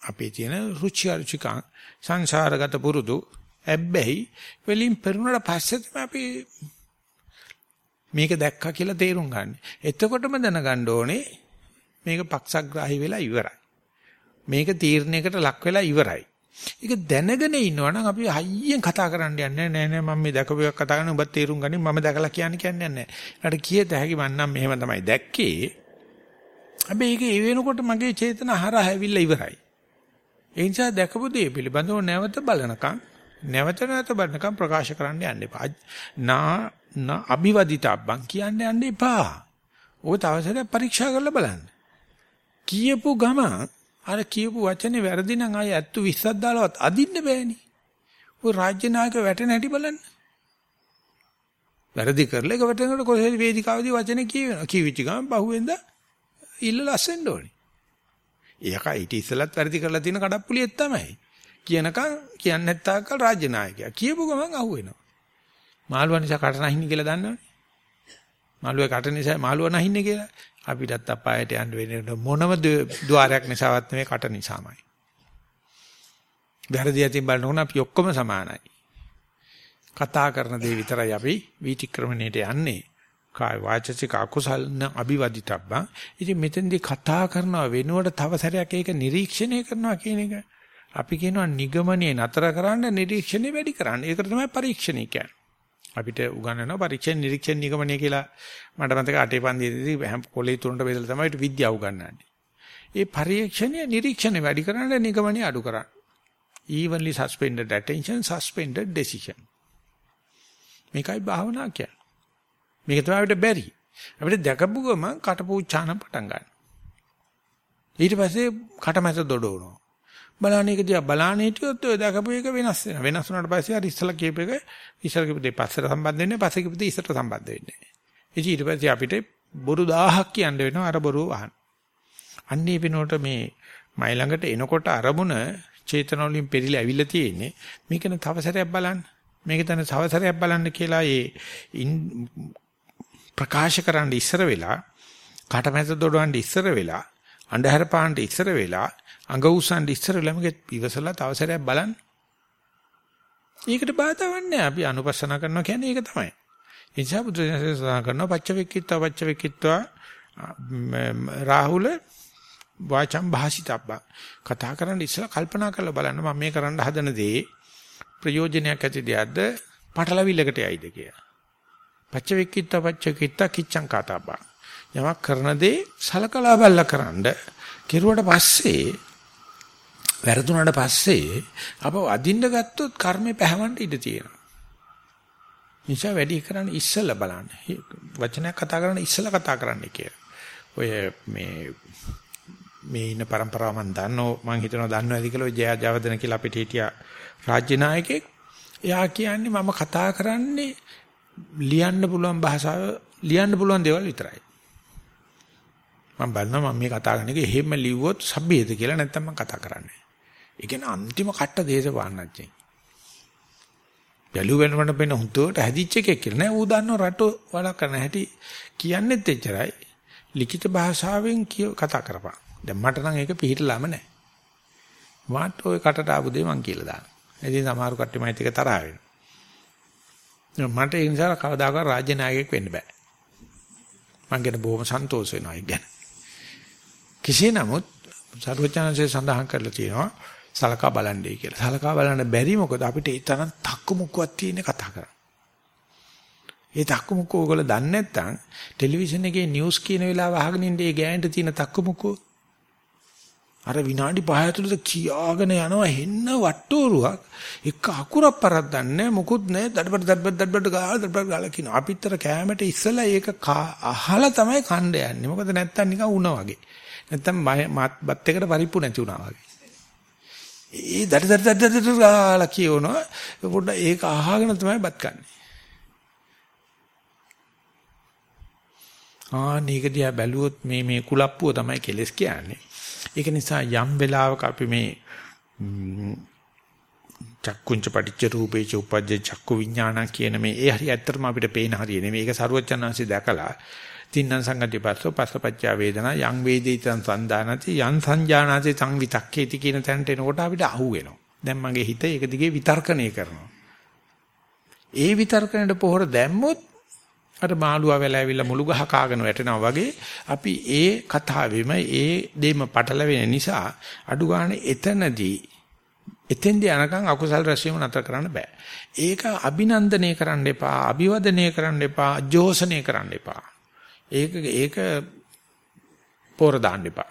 අපේ තියෙන රුචි අරුචිකා සංසාරගත පුරුදු හැබැයි වලින් පෙරුණාට පස්සේ තමයි අපි මේක දැක්කා කියලා තේරුම් ගන්න. එතකොටම දැනගන්න ඕනේ මේක පක්ෂග්‍රාහී වෙලා ඉවරයි. මේක තීරණයකට ලක් වෙලා ඉවරයි. ඒක දැනගෙන ඉන්නවනම් අපි හයියෙන් කතා කරන්න යන්නේ නෑ නෑ මම මේ දැකපු එකක් කතා කරන ඔබත් තේරුම් ගනින් මම දැකලා කියන්නේ කියන්නේ නෑ. ඊට කීයද හැකි මන්නම් මෙහෙම තමයි දැක්කේ. හැබැයි ඒක ඒ වෙනකොට මගේ චේතන හරහා ඇවිල්ලා ඉවරයි. ඒ නිසා දැකපු දේ පිළිබඳව නැවත බලනකම් නැවත නැවත බලනකම් ප්‍රකාශ කරන්න යන්න එපා. නා නා අභිවදිතබ්බන් කියන්න යන්න එපා. ඔය තවසරයක් පරීක්ෂා කරලා බලන්න. කියපු ගම අර කියපු වචනේ වැරදි නම් ආය ඇත්තු 20ක් දාලවත් අදින්න බෑනේ. ඔය රාජ්‍ය නායක වැටෙන හැටි බලන්න. වැරදි කරලා ඒක වැටෙනකොට කොහේ වේදිකාවේදී වචනේ කියවෙනවා. කියවිච්ච ගමන් බහුවෙන්ද ඉල්ල ලස්සෙන්න ඕනේ. ඒකයි ඊට ඉස්සලත් වැරදි කරලා තියෙන කඩප්පුලියෙත් තමයි. කියනකම් කියන්නේ නැත්තාකල් රාජ්‍ය නායකයා. කියපු ගමන් අහුවෙනවා. මාළුවා නිසා කට නැහින්නේ කියලා දන්නවනේ. මාළුවා කට නිසා මාළුවා නැහින්නේ කියලා. අපිටත් අපායට යන්න වෙන්නේ මොනම ద్వාරයක් නිසාවත් නෙවෙයි කට නිසාමයි. වැරදි යතින් බලනකොට අපි ඔක්කොම සමානයි. කතා කරන දේ විතරයි අපි වීතික්‍රමණයට යන්නේ. කාය වාචසික අකුසල් න අභිවදිතබ්බා. ඉතින් මෙතෙන්දී කතා කරනව වෙනුවට තව සැරයක් ඒක නිරීක්ෂණය කරනවා කියන එක අපි කියනවා නිගමනයේ නතර කරන්න නිරීක්ෂණය වැඩි කරන්න. ඒකට තමයි පරීක්ෂණය කියන්නේ. අපිට උගන්වනවා පරීක්ෂණ නිරීක්ෂණ නිගමනය කියලා මට මතක අටේ පන්තියේදී හැම කොලේ තුනට බෙදලා තමයි විද්‍යාව උගන්වන්නේ. ඒ පරීක්ෂණය නිරීක්ෂණය වැඩි කරන්න නිගමනය අඩු කරන්න. evenly suspended attention suspended decision. මේකයි භාවනා කියන්නේ. මේක තමයි අපිට බැරි. අපිට දැකපු ගමන් කටපූච්චාන පටන් ගන්න. ඊට පස්සේ කටමැස දොඩවනවා. බලන්න එක දිහා බලන්න හිටියොත් ඔය දැකපු එක වෙනස් වෙනවා. වෙනස් වුණාට පස්සේ අර ඉස්සලා කියප එක ඉස්සලා කියපු දෙය පස්සට සම්බන්ධ වෙන්නේ පස්සේ කියපු දෙය ඉස්සට සම්බන්ධ වෙන්නේ. ඒ ඊට පස්සේ අපිට බොරු 1000ක් කියන්න වෙනවා අර බොරු වහන්න. අන්නේ වෙනකොට මේ මයි ළඟට එනකොට අරමුණ චේතන වලින් පෙරිලා ඇවිල්ලා තියෙන්නේ. මේකන තව සැරයක් බලන්න. මේක තන තව සැරයක් බලන්න කියලා ඒ ප්‍රකාශ කරන්න ඉස්සර වෙලා කටමැද දොඩවන්න ඉස්සර වෙලා අන්ධහර පාන්න ඉස්සර වෙලා අඟ උස්සන්න ඉස්සර වෙලා මේක ඉවසලා තව සැරයක් බලන්න. ඒකට බාධාවක් නැහැ. අපි අනුපස්සන කරනවා කියන්නේ ඒක තමයි. ඒ නිසා බුදුසසුන සඳහන් කරනවා පච්චවෙක්කිත්වා පච්චවෙක්කිත්වා රාහුල වාචම් භාසිතබ්බ කතා කරන්න ඉස්සලා කල්පනා කරලා බලන්න මම මේ කරන්න හදන දේ ප්‍රයෝජනයක් ඇති දෙයක්ද පටලවිල්ලකට යයිද කියලා. පච්චවෙක්කිත්ත පච්චවෙක්කිත්ත කිච්ඡං කාතබ්බ. යමක් කරන දේ සලකලා බලලා කරන්න කෙරුවට පස්සේ වැරදුනට පස්සේ අප අදින්න ගත්තොත් කර්මේ පැහැවන්න ඉඩ තියෙනවා. නිසා වැඩි කරන්න ඉස්සෙල්ලා බලන්න. වචනයක් කතා කරන්න ඉස්සෙල්ලා කතා කරන්න කියලා. ඔය මේ මේ ඉන්න પરම්පරාව මම දන්නෝ මම හිතනවා දන්නෝ ඇති කියලා ඔය ජය ජවදන කියලා අපිට හිටියා රාජ්‍ය නායකයෙක්. එයා කියන්නේ මම කතා කරන්නේ ලියන්න පුළුවන් භාෂාව ලියන්න පුළුවන් දේවල් විතරයි. මම බලනවා මම මේ කතා කරන එක එහෙම ලිව්වොත් සබ්බේද කියලා නැත්නම් මම කතා කරන්නේ. ඒ කියන්නේ අන්තිම කට්ට දේශපාලනඥයෙක්. බැලු වෙනවට වෙන හුදුවට හැදිච්ච එකෙක් කියලා නෑ ඌ දන්නව රට වඩා කරන හැටි කියන්නෙත් එච්චරයි. ලිඛිත භාෂාවෙන් කතා කරපන්. දැන් මට නම් ඒක පිළිහිටලාම නෑ. මාත් ඔය කටට ආපු දේ මං කියලා දානවා. ඉතින් සමහර කට්ටිය මයිත් එක තරහ වෙනවා. මට ඒ නිසා කවදාකවත් රාජ්‍ය නායකයෙක් වෙන්න බෑ. මං ගැන බොහොම සන්තෝෂ වෙනවා ඒක ගැන. කෙසේ නමුත් සර්වඥාන්සේ සඳහන් කරලා තියෙනවා සලකා බලන්නයි කියලා. සලකා බලන්න බැරි මොකද අපිට ඒ තරම් තක්කු මුක්කුවක් තියෙන කතා කරන්නේ. ඒ තක්කු මුක්කු ඔයගොල්ලෝ දන්නේ නැත්නම් ටෙලිවිෂන් එකේ නිවුස් කියන වෙලාව අහගෙන ඉන්නේ ඒ ගෑනට තියෙන තක්කු මුක්කු අර විනාඩි 5 ඇතුළත කියාගෙන යනවා හෙන්න වට්ටෝරුවක්. එක අකුරක් පරද්දන්නේ මොකුත් නැහැ. දඩබඩ දඩබඩ දඩබඩ ගාලා දඩබඩ ගාලා කියන අපිටතර කැමරට ඉස්සලා ඒක අහලා තමයි කණ්ඩ යන්නේ. මොකද නැත්තම් නිකන් උණ වගේ. නැත්තම් බත් එකට පරිප්පු නැති වුණා වගේ. ඒ දඩ දඩ දඩ දඩ ගාලා කියනවා පොඩ්ඩ ඒක අහගෙන තමයි බත් කන්නේ ආ නීක දිහා බැලුවොත් මේ මේ කුලප්පුව තමයි කෙලස් කියන්නේ. ඒක නිසා යම් වෙලාවක අපි මේ චක්කුංච පටිච්ච රූපේච උපජ්ජ චක්කු විඥාන කියන මේ ඒ හරිය ඇත්තටම අපිට පේන හරිය නෙමෙයි. ඒක සරුවචනාංශي දැකලා තින්නම් සංගති පස්සෝ පස්සපච්චා වේදනා යං වේදිතං සන්දානති යං සංජානාති සංවිතක්කේති කියන තැනට එනකොට අපිට අහු වෙනවා. දැන් මගේ හිත ඒක දිගේ විතර්කණය කරනවා. ඒ විතර්කණයට පොහොර දැම්මොත් අර මාළුවා වෙලා ඇවිල්ලා මුළු ගහ කාගෙන වැටෙනවා වගේ අපි ඒ කතාවෙම ඒ දෙම පටලවෙන නිසා අඩු ගන්න එතනදී එතෙන්දී අනකන් අකුසල් රැස්වීම නතර කරන්න බෑ. ඒක අභිනන්දනය කරන්න එපා, අභිවදනය කරන්න එපා, ජෝසනය කරන්න එපා. ඒක ඒක පොර දාන්න එපා.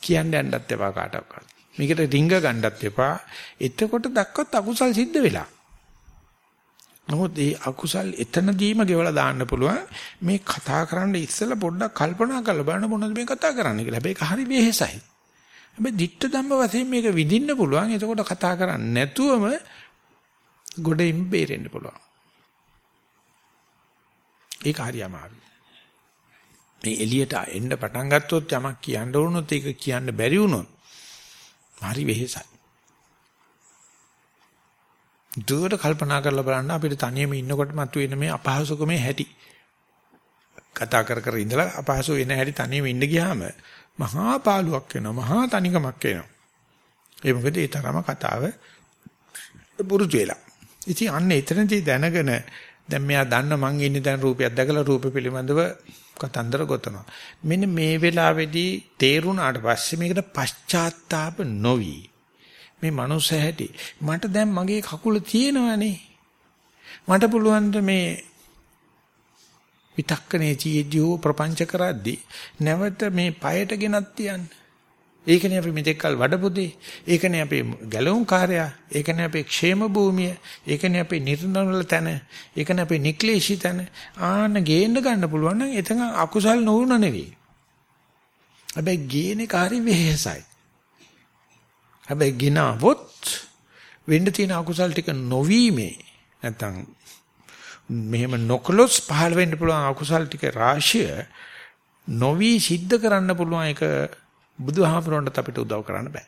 කියන්න යන්නත් එපා කාටවත්. මේකට රිංග ගන්නත් එපා. එතකොට දක්වත් අකුසල් සිද්ධ වෙලා. නමුත් මේ අකුසල් එතනදීම ගෙවලා දාන්න පුළුවන් මේ කතා කරන්න ඉස්සෙල්ලා පොඩ්ඩක් කල්පනා කරලා බලන්න මොනවද මේ කතා කරන්නේ කියලා. හැබැයි ඒක හරි වෙහෙසයි. හැබැයි ditta ධම්ම වශයෙන් මේක විඳින්න පුළුවන්. එතකොට කතා කරන්නේ නැතුවම ගොඩින් බේරෙන්න පුළුවන්. ඒක හරි අමාරුයි. මේ එළියට එන්න පටන් ගත්තොත් යමක් කියන්න වුණොත් ඒක කියන්න බැරි වුණොත් හරි වෙහෙසයි. දුවට කල්පනා කරලා බලන්න අපිට තනියම ඉන්නකොට මතුවෙන මේ අපහසුකමේ හැටි. කතා කර කර ඉඳලා අපහසු වෙන හැටි තනියම ඉන්න ගියාම මහා පාළුවක් වෙනවා මහා තනිකමක් වෙනවා. ඒ මොකද ඒ තරම කතාව පුරුදු වෙලා. ඉතින් අන්න එතනදී දැනගෙන දැන් මෙයා දන්න මං ඉන්නේ දැන් රූපයක් දැකලා රූප පිළිබඳව කතන්දර ගොතනවා. මෙන්න මේ වෙලාවේදී තේරුණාට පස්සේ මේකට පශ්චාත්තාප නොවි මේ මනුස්ස හැටි. මට දැන් මගේ කකුල තියෙනවනේ. මට පුළුවන් මේ විතක්කනේ චීදියෝ ප්‍රපංච කරද්දී නැවත මේ পায়ට ගෙනත් තියන්න. ඒකනේ අපි මෙතෙක් කල් වඩපොදේ. ඒකනේ අපේ ගැලවුම් කාර්යය. ඒකනේ අපේ ക്ഷേම භූමිය. ඒකනේ අපේ නිර්නවල තැන. ඒකනේ අපේ නික්ලේශී තැන. ආන්න ගේන්න ගන්න පුළුවන් නම් එතන අකුසල් නොවුන නෙවෙයි. හැබැයි ගේනේ කාර්ය වෙහෙසයි. හැබැයි ගිනවොත් වෙන්න තියෙන අකුසල් ටික නොවීමේ නැත්තම් මෙහෙම නොකලොස් පහළ වෙන්න පුළුවන් අකුසල් ටික රාශිය නොවි සිද්ධ කරන්න පුළුවන් එක බුදුහාමරොන්ට අපිට උදව් කරන්න බෑ.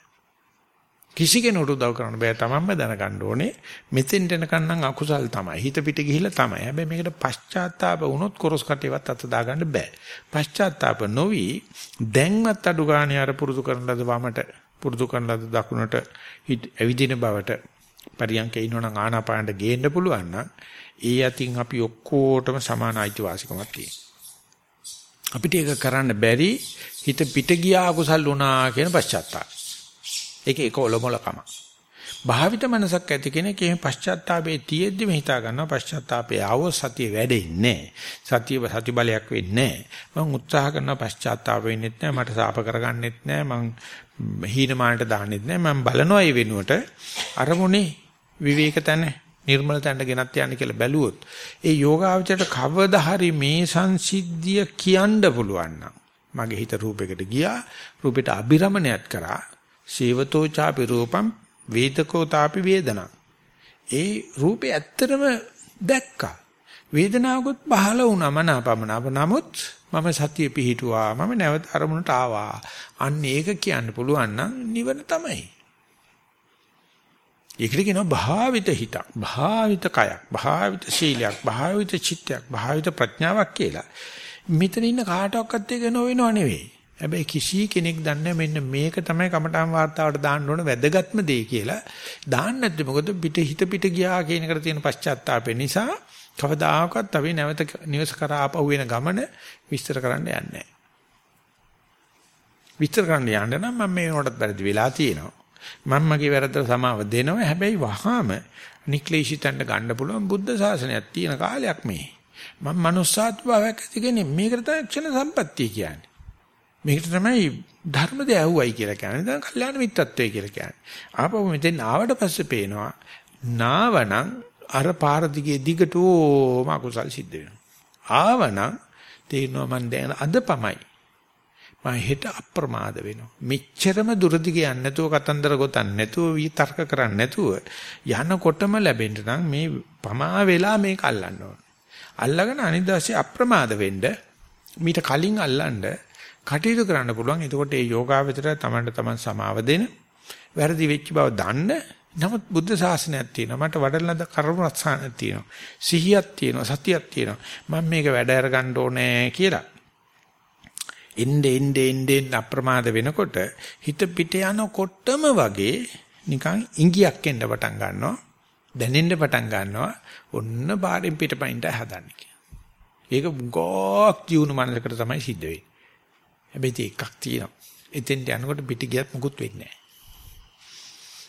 කිසි කෙනෙකුට උදව් කරන්න බෑ. තමන්ම දැනගන්න ඕනේ මෙතෙන්ට එනකන් නම් අකුසල් තමයි. හිත පිට ගිහිල්ලා තමයි. හැබැයි මේකට පශ්චාත්තාප වුණොත් කොරස් කටේවත් අත දාගන්න බෑ. පශ්චාත්තාප නොවි දැන්වත් අඩු ගානේ අර පුරුදු කරන ලද වමට පුරුදු කරන ලද දකුණට ඇවිදින බවට පරියන්කේ ඉන්නවනම් ආනාපානට ගේන්න පුළුවන් නම් ඒ අතින් අපි ඔක්කොටම සමාන අයිතිවාසිකමක් තියෙනවා. අපිට ඒක කරන්න බැරි හිත පිට ගියා කුසල් වුණා කියන පශ්චාත්තාපය. ඒක ඒක ඔලොමලකම. භාවිත මනසක් ඇති කෙනෙක් එහෙම පශ්චාත්තාපයේ තියෙද්දි මේ හිතා ගන්නවා පශ්චාත්තාපයේ ආවොත් සතිය වැඩෙන්නේ සතිය සති බලයක් වෙන්නේ මම උත්සාහ කරනවා පශ්චාත්තාප වෙන්නෙත් නැහැ මට සාප කරගන්නෙත් නැහැ මං හීනමානට දාන්නෙත් නැහැ මම බලනවා ඒ වෙනුවට අරමුණේ විවේක තැන නිර්මල තැනට ගෙනත් යන්න කියලා බැලුවොත් ඒ යෝගාවචරයට කවදා හරි මේ සංසිද්ධිය කියන්න පුළුවන් නම් මගේ හිත රූපයකට ගියා රූපෙට අබිරමණයත් කරා සේවතෝ චාපි රූපම් වේදකෝ තාපි වේදනං. ඒ රූපේ ඇත්තටම දැක්කා. වේදනාවකුත් පහළ වුණා මනාපමනාප නමුත් මම සතිය පිහිටුවා මම නැවත අරමුණට ආවා. අන්න ඒක කියන්න පුළුවන් නම් නිවන තමයි. ඒකට කියනවා භාවිත හිතක්, භාවිත කයක්, භාවිත සීලයක්, භාවිත චිත්තයක්, භාවිත ප්‍රඥාවක් කියලා. මෙතන ඉන්න කාටවත් ඒක නොවෙනව නෙවෙයි. හැබැයි කිසි කෙනෙක් දන්නේ මෙන්න මේක තමයි කමඨාන් වාර්තාවට දාන්න ඕන වැදගත්ම දේ කියලා. දාන්න නැත්නම් මොකද පිට හිත පිට ගියා කියන එකට තියෙන පශ්චාත්තාපය නිසා කවදාකවත් අපි නැවත නිවස කරා ආපහු වෙන ගමන විස්තර කරන්න යන්නේ නැහැ. විස්තර කරන්න යන්න නම් මම මේ උනටත් වැරදි වෙලා තියෙනවා. මම මගේ වැරද්දට සමාව දෙනවා. හැබැයි වහාම නික්ලේශිතන්න ගන්න පුළුවන් බුද්ධ ශාසනයක් තියෙන කාලයක් මේ. මම manussාත් භාවයක් ඇති කෙනෙක්. මේකට තමයි ක්ෂණ සම්පත්තිය කියන්නේ. මේකට තමයි ධර්මද ඇහුවයි කියලා කියන්නේ. දැන් කල්යාණ මිත්‍රත්වය කියලා කියන්නේ. ආපහු මෙතෙන් ආවට පස්සේ පේනවා නාවනම් අර පාර දිගේ දිගටම අකුසල් සිද්ධ වෙනවා. ආවනම් තේරෙනවා මන් දැන් අද පමයි මම හෙට අප්‍රමාද වෙනවා. මෙච්චරම දුරදි කියන්නේ නැතුව කතන්දර ගොතන්නේ නැතුව විතර්ක කරන්නේ නැතුව යනකොටම ලැබෙන්න නම් මේ පමා වෙලා මේක අල්ලන්න ඕන. අල්ලගෙන අනිත් දවසේ අප්‍රමාද වෙන්න මීට කලින් අල්ලන්න කටයුතු කරන්න පුළුවන්. එතකොට මේ යෝගාවචර තමන්ට තමන් සමාව දෙන වැරදි වෙච්ච බව දන්න නමුත් බුද්ධ ශාසනයක් තියෙනවා. මට වඩලනද කර්මරත්සානක් තියෙනවා. සිහියක් තියෙනවා. සතියක් තියෙනවා. මම මේක වැඩ අර ගන්න ඕනේ කියලා එnde ende ende අප්‍රමාද වෙනකොට හිත පිට යනකොටම වගේ නිකන් ඉඟියක් එන්න පටන් ගන්නවා දැනෙන්න පටන් ගන්නවා ඔන්න බාහිරින් පිටපයින්ට හදන්නේ ඒක ගොක් ජීවුන මනසකට තමයි සිද්ධ වෙන්නේ. හැබැයි ඒක එකක් තියෙනවා. එතෙන්ට යනකොට පිට ගියත් මුකුත් වෙන්නේ නැහැ.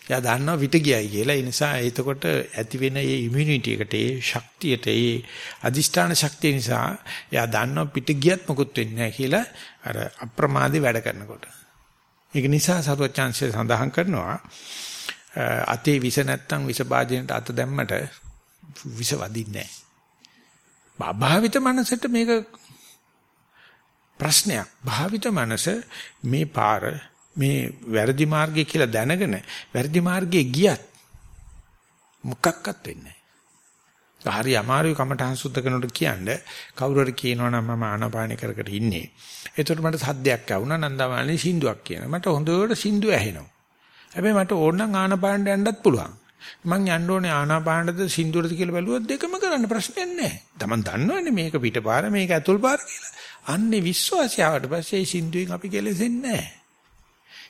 එයා දන්නවා විට ගියයි කියලා. ඒ නිසා එතකොට ඇති වෙන මේ ඉමුනිටි එකට, ඒ ශක්තියට, ඒ අදිෂ්ඨාන ශක්තිය නිසා එයා දන්නවා පිට ගියත් මොකුත් වෙන්නේ නැහැ කියලා අර අප්‍රමාදී වැඩ කරනකොට. ඒක නිසා සරුවචාන්සිය සඳහන් කරනවා අතේ විස නැත්තම් විස භාජනයට අත දැම්මට විස වදින්නේ නැහැ. භාවිත මනසට මේක ප්‍රශ්නයක්. භාවිත මනස මේ පාර මේ වැරදි මාර්ගය කියලා දැනගෙන වැරදි මාර්ගයේ ගියත් මොකක්වත් වෙන්නේ නැහැ. හරි අමාරුයි කමටහන් සුද්ධ කරනකොට කියන්නේ කවුරු හරි කියනවා නම් මම ආනාපාන කර කර ඉන්නේ. එතකොට මට සද්දයක් ඇහුණා නන්දමාලේ සින්දුවක් කියන. මට හොඳට සින්දුව ඇහෙනවා. හැබැයි මට ඕන නම් ආනාපානට යන්නත් පුළුවන්. මං යන්න ඕනේ ආනාපානටද සින්දුවටද කියලා බැලුවොත් දෙකම කරන්න ප්‍රශ්නයක් නැහැ. Taman දන්නවනේ මේක පිටපාර මේක ඇතුල් පාර කියලා. අන්නේ විශ්වාසය ආවට පස්සේ සින්දුවෙන් අපි කෙලෙසෙන්නේ නැහැ.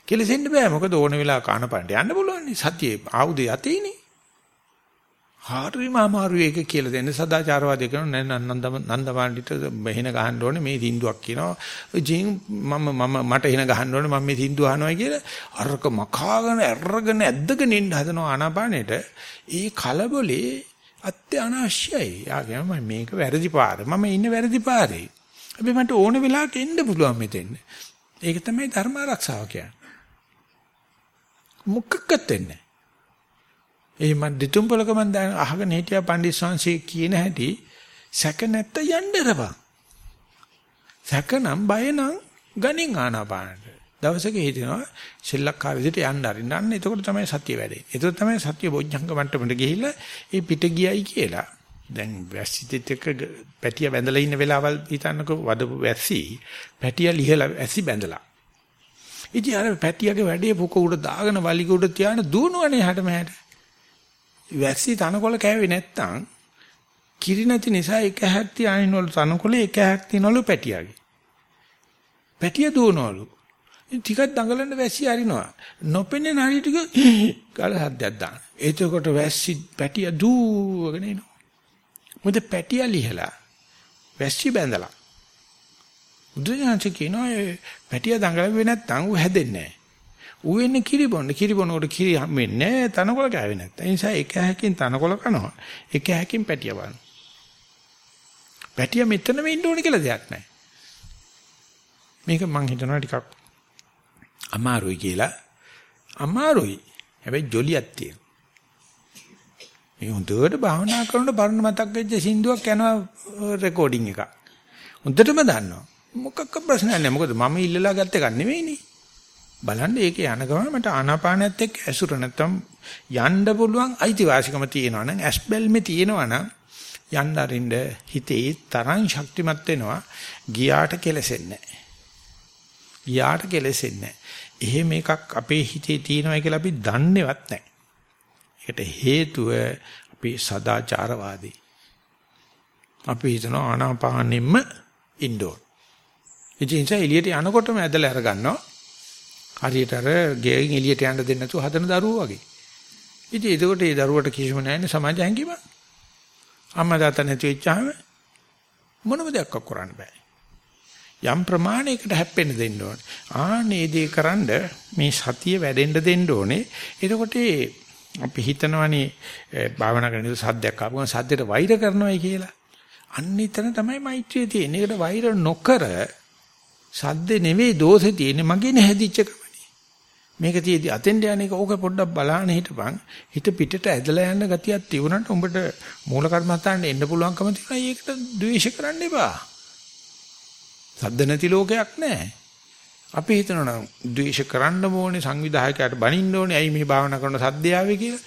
කෙලෙසෙන්න බෑ. මොකද ඕන වෙලාව කානපන්ට යන්න පුළුවන් සතියේ ආයුධය යතේනේ හරිම අමාරු එක කියලා දෙන්න සදාචාරවාදී කරන නන්දම නන්දමාණ්ඩිට මෙහෙන ගහන්න ඕනේ. මේ තින්දුවක් කියනවා. ජීන් මම මම මට එහෙන ගහන්න ඕනේ. මම මේ තින්දුව අහනවා කියලා අරක මකාගෙන අරගෙන ඇද්දගෙන ඉන්න හදනවා ආනාපානෙට. ඒ කලබලේ අත්‍යවශ්‍යයි යාගේ මම මේක වැරදි පාර. මම ඉන්නේ වැරදි පාරේ. හැබැයි මට ඕන වෙලාවක එන්න පුළුවන් මෙතෙන්. ඒක තමයි ධර්ම ආරක්ෂාව කියන්නේ. මුක්කක්වත් වෙන්නේ ඒ මන් දෙතුම්පලක මන් දැන් අහගෙන හිටියා පණ්ඩිත් ස්වාමීන් කියන හැටි සැක නැත්ත යන්නරපන්. සැකනම් බය නම් ගණින් ආනාපානට. දවසක හිටිනවා සෙල්ලක්කාර විදිහට යන්න අරින්න. අන්න එතකොට තමයි සත්‍ය වැඩේ. එතකොට තමයි සත්‍ය බොජ්ජංග මට්ටමට ගිහිල්ලා ඒ පිට ගියයි කියලා. දැන් වැස්සිතෙත් එක්ක පැටිය බැඳලා ඉන්න වෙලාවල් හිතන්නකෝ වදපු වැස්සි පැටිය ලිහලා වැස්සි බැඳලා. ඉතින් අර පැටියගේ වැඩේ පුක උඩ දාගෙන වලිග උඩ තියාන දුවනවනේ හැට මෙහැට. වැස්සි තනකොළ කෑවේ නැත්තම් කිරි නැති නිසා එක හැක් තියානිනවලු තනකොළේ එක හැක් තියනවලු පැටියාගේ. පැටිය දුවනවලු. ඉතින් ටිකක් දඟලන්න වැස්සි අරිනවා. නොපෙන්නේ නරි ටික ගල හද්දක් දාන. එතකොට වැස්සි පැටිය දුවගෙන එනවා. මොකද පැටිය ලිහලා වැස්සි බැඳලා. බුදුසසුන කියනවා පැටිය දඟලුවේ නැත්තම් ඌ හැදෙන්නේ නැහැ. ඌ වෙන්නේ කිරි බොන්න. කිරි බොනකොට කිරි හම්බෙන්නේ තනකොළ කෑවේ නැත්තම්. ඒ නිසා එක හැකින් තනකොළ කනවා. එක හැකින් පැටිය බලනවා. පැටිය මෙතනම ඉන්න ඕනේ කියලා දෙයක් නැහැ. මේක මං හිතනවා ටිකක් අමාරුයි කියලා. අමාරුයි. හැබැයි ජොලියක් තියෙනවා. මේ හොඳට භාවනා කරනකොට බරණ මතක් වෙච්ච සින්දුවක් යනවා රෙකෝඩින් එක. හොඳටම දන්නවා. මොකක්ක ප්‍රශ්නයක් නැහැ. මොකද මම ඉල්ලලා ගත්ත එකක් නෙවෙයිනේ. බලන්න ඒකේ යන ගමන් මට ආනාපානයත් එක්ක ඇසුර නැත්තම් යන්න පුළුවන් අයිතිවාසිකම තියෙනවා නම් ඇස් බැල්මේ තියෙනවා නම් යන්න අරින්න හිතේ තරම් ශක්තිමත් වෙනවා ගියාට කෙලසෙන්නේ නැහැ. ගියාට කෙලසෙන්නේ නැහැ. එහෙම එකක් අපේ හිතේ තියෙනවා කියලා අපි දන්නේවත් නැහැ. ඒකට හේතුව අපි සදාචාරවාදී. අපි හිතනවා ආනාපානෙම්ම ඉන්න ඕන. ඉතින් එළියට යනකොටම ඇදලා අරගන්නවා. හරියට අර ගෙයින් එළියට යන්න දෙන්නේ නැතුව හදන දරුවෝ වගේ. ඉතින් එතකොට ඒ දරුවට කිසිම නැන්නේ සමාජ හැංගීම. අම්මා තාත්තා නැති වෙච්චාම මොනම දෙයක් කරන්න බෑ. යම් ප්‍රමාණයකට හැප්පෙන්න දෙන්න ඕනේ. ආනේ දේ කරන්ඩ මේ සතිය වැඩෙන්න දෙන්න ඕනේ. එතකොට අපි හිතනවනේ භාවනා කරන සද්දයක් ආපුවම සද්දයට වෛර කරනවායි කියලා. අන්න එතන තමයි මෛත්‍රිය තියෙන්නේ. ඒකට වෛර නොකර සද්ද නෙවෙයි දෝෂේ තියෙන්නේ මගේ නැහැදිච්ච මේක තියදී අතෙන්ට යන එක ඕක පොඩ්ඩක් බලන්න හිටපන්. හිත පිටට ඇදලා යන ගතියක් තිබුණාට උඹට මූල කර්මස්ථානෙ එන්න පුළුවන්කම තියෙනවා. ඒකට ද්වේෂ කරන්න එපා. සද්ද නැති ලෝකයක් නැහැ අපි හිතනවා ද්වේෂ කරන්න ඕනේ සංවිධායකයාට බනින්න ඕනේ. ඇයි මේ භාවනා කරන සද්දය ආවේ කියලා?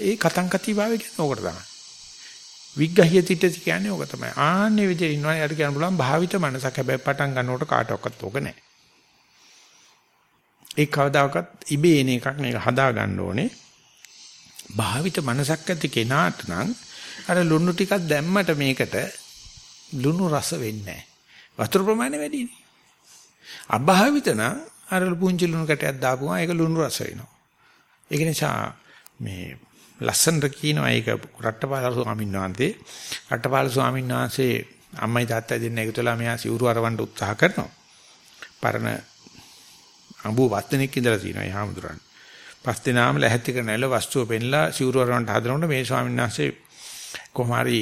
ඒ කතං කති භාවය කියන්නේ ඕකට තමයි. විග්ගහිය තිටති කියන්නේ ඕක තමයි ආන්නේ විදිහට ඉන්නවා යාට කියන්න පුළුවන් භාවිත මනසක් හැබැයි පටන් ගන්නකොට කාටවත් ඕක නැහැ ඒ කවදාකවත් ඉබේ එන එකක් මේක හදා ගන්න ඕනේ. භාවිත මනසක් ඇති කෙනාට නම් අර ලුණු ටිකක් දැම්මට මේකට ලුණු රස වෙන්නේ වතුර ප්‍රමාණය වැඩිනේ. අභාවිත නම් අර පුංචි ලුණු කැටයක් දාපුවා ඒක ලුණු රස වෙනවා. ඒක නිසා මේ ලස්සනට කියනවා ඒක රට්ටපාල ස්වාමීන් වහන්සේ රට්ටපාල ස්වාමීන් වහන්සේ අම්මයි තාත්තයි දෙන්න එකතුලා මෙහා සිවුරු අරවන්න උත්සාහ කරනවා. පරණ අඹුව පස් දෙනෙක් ඉඳලා තියෙනවා ඒ හාමුදුරන්. පස් දෙනාම ලැහැත්ති කරනල වස්තුව පෙන්ලා සිවුරු වරන්ට හදනකොට මේ ස්වාමීන් වහන්සේ කොහොම හරි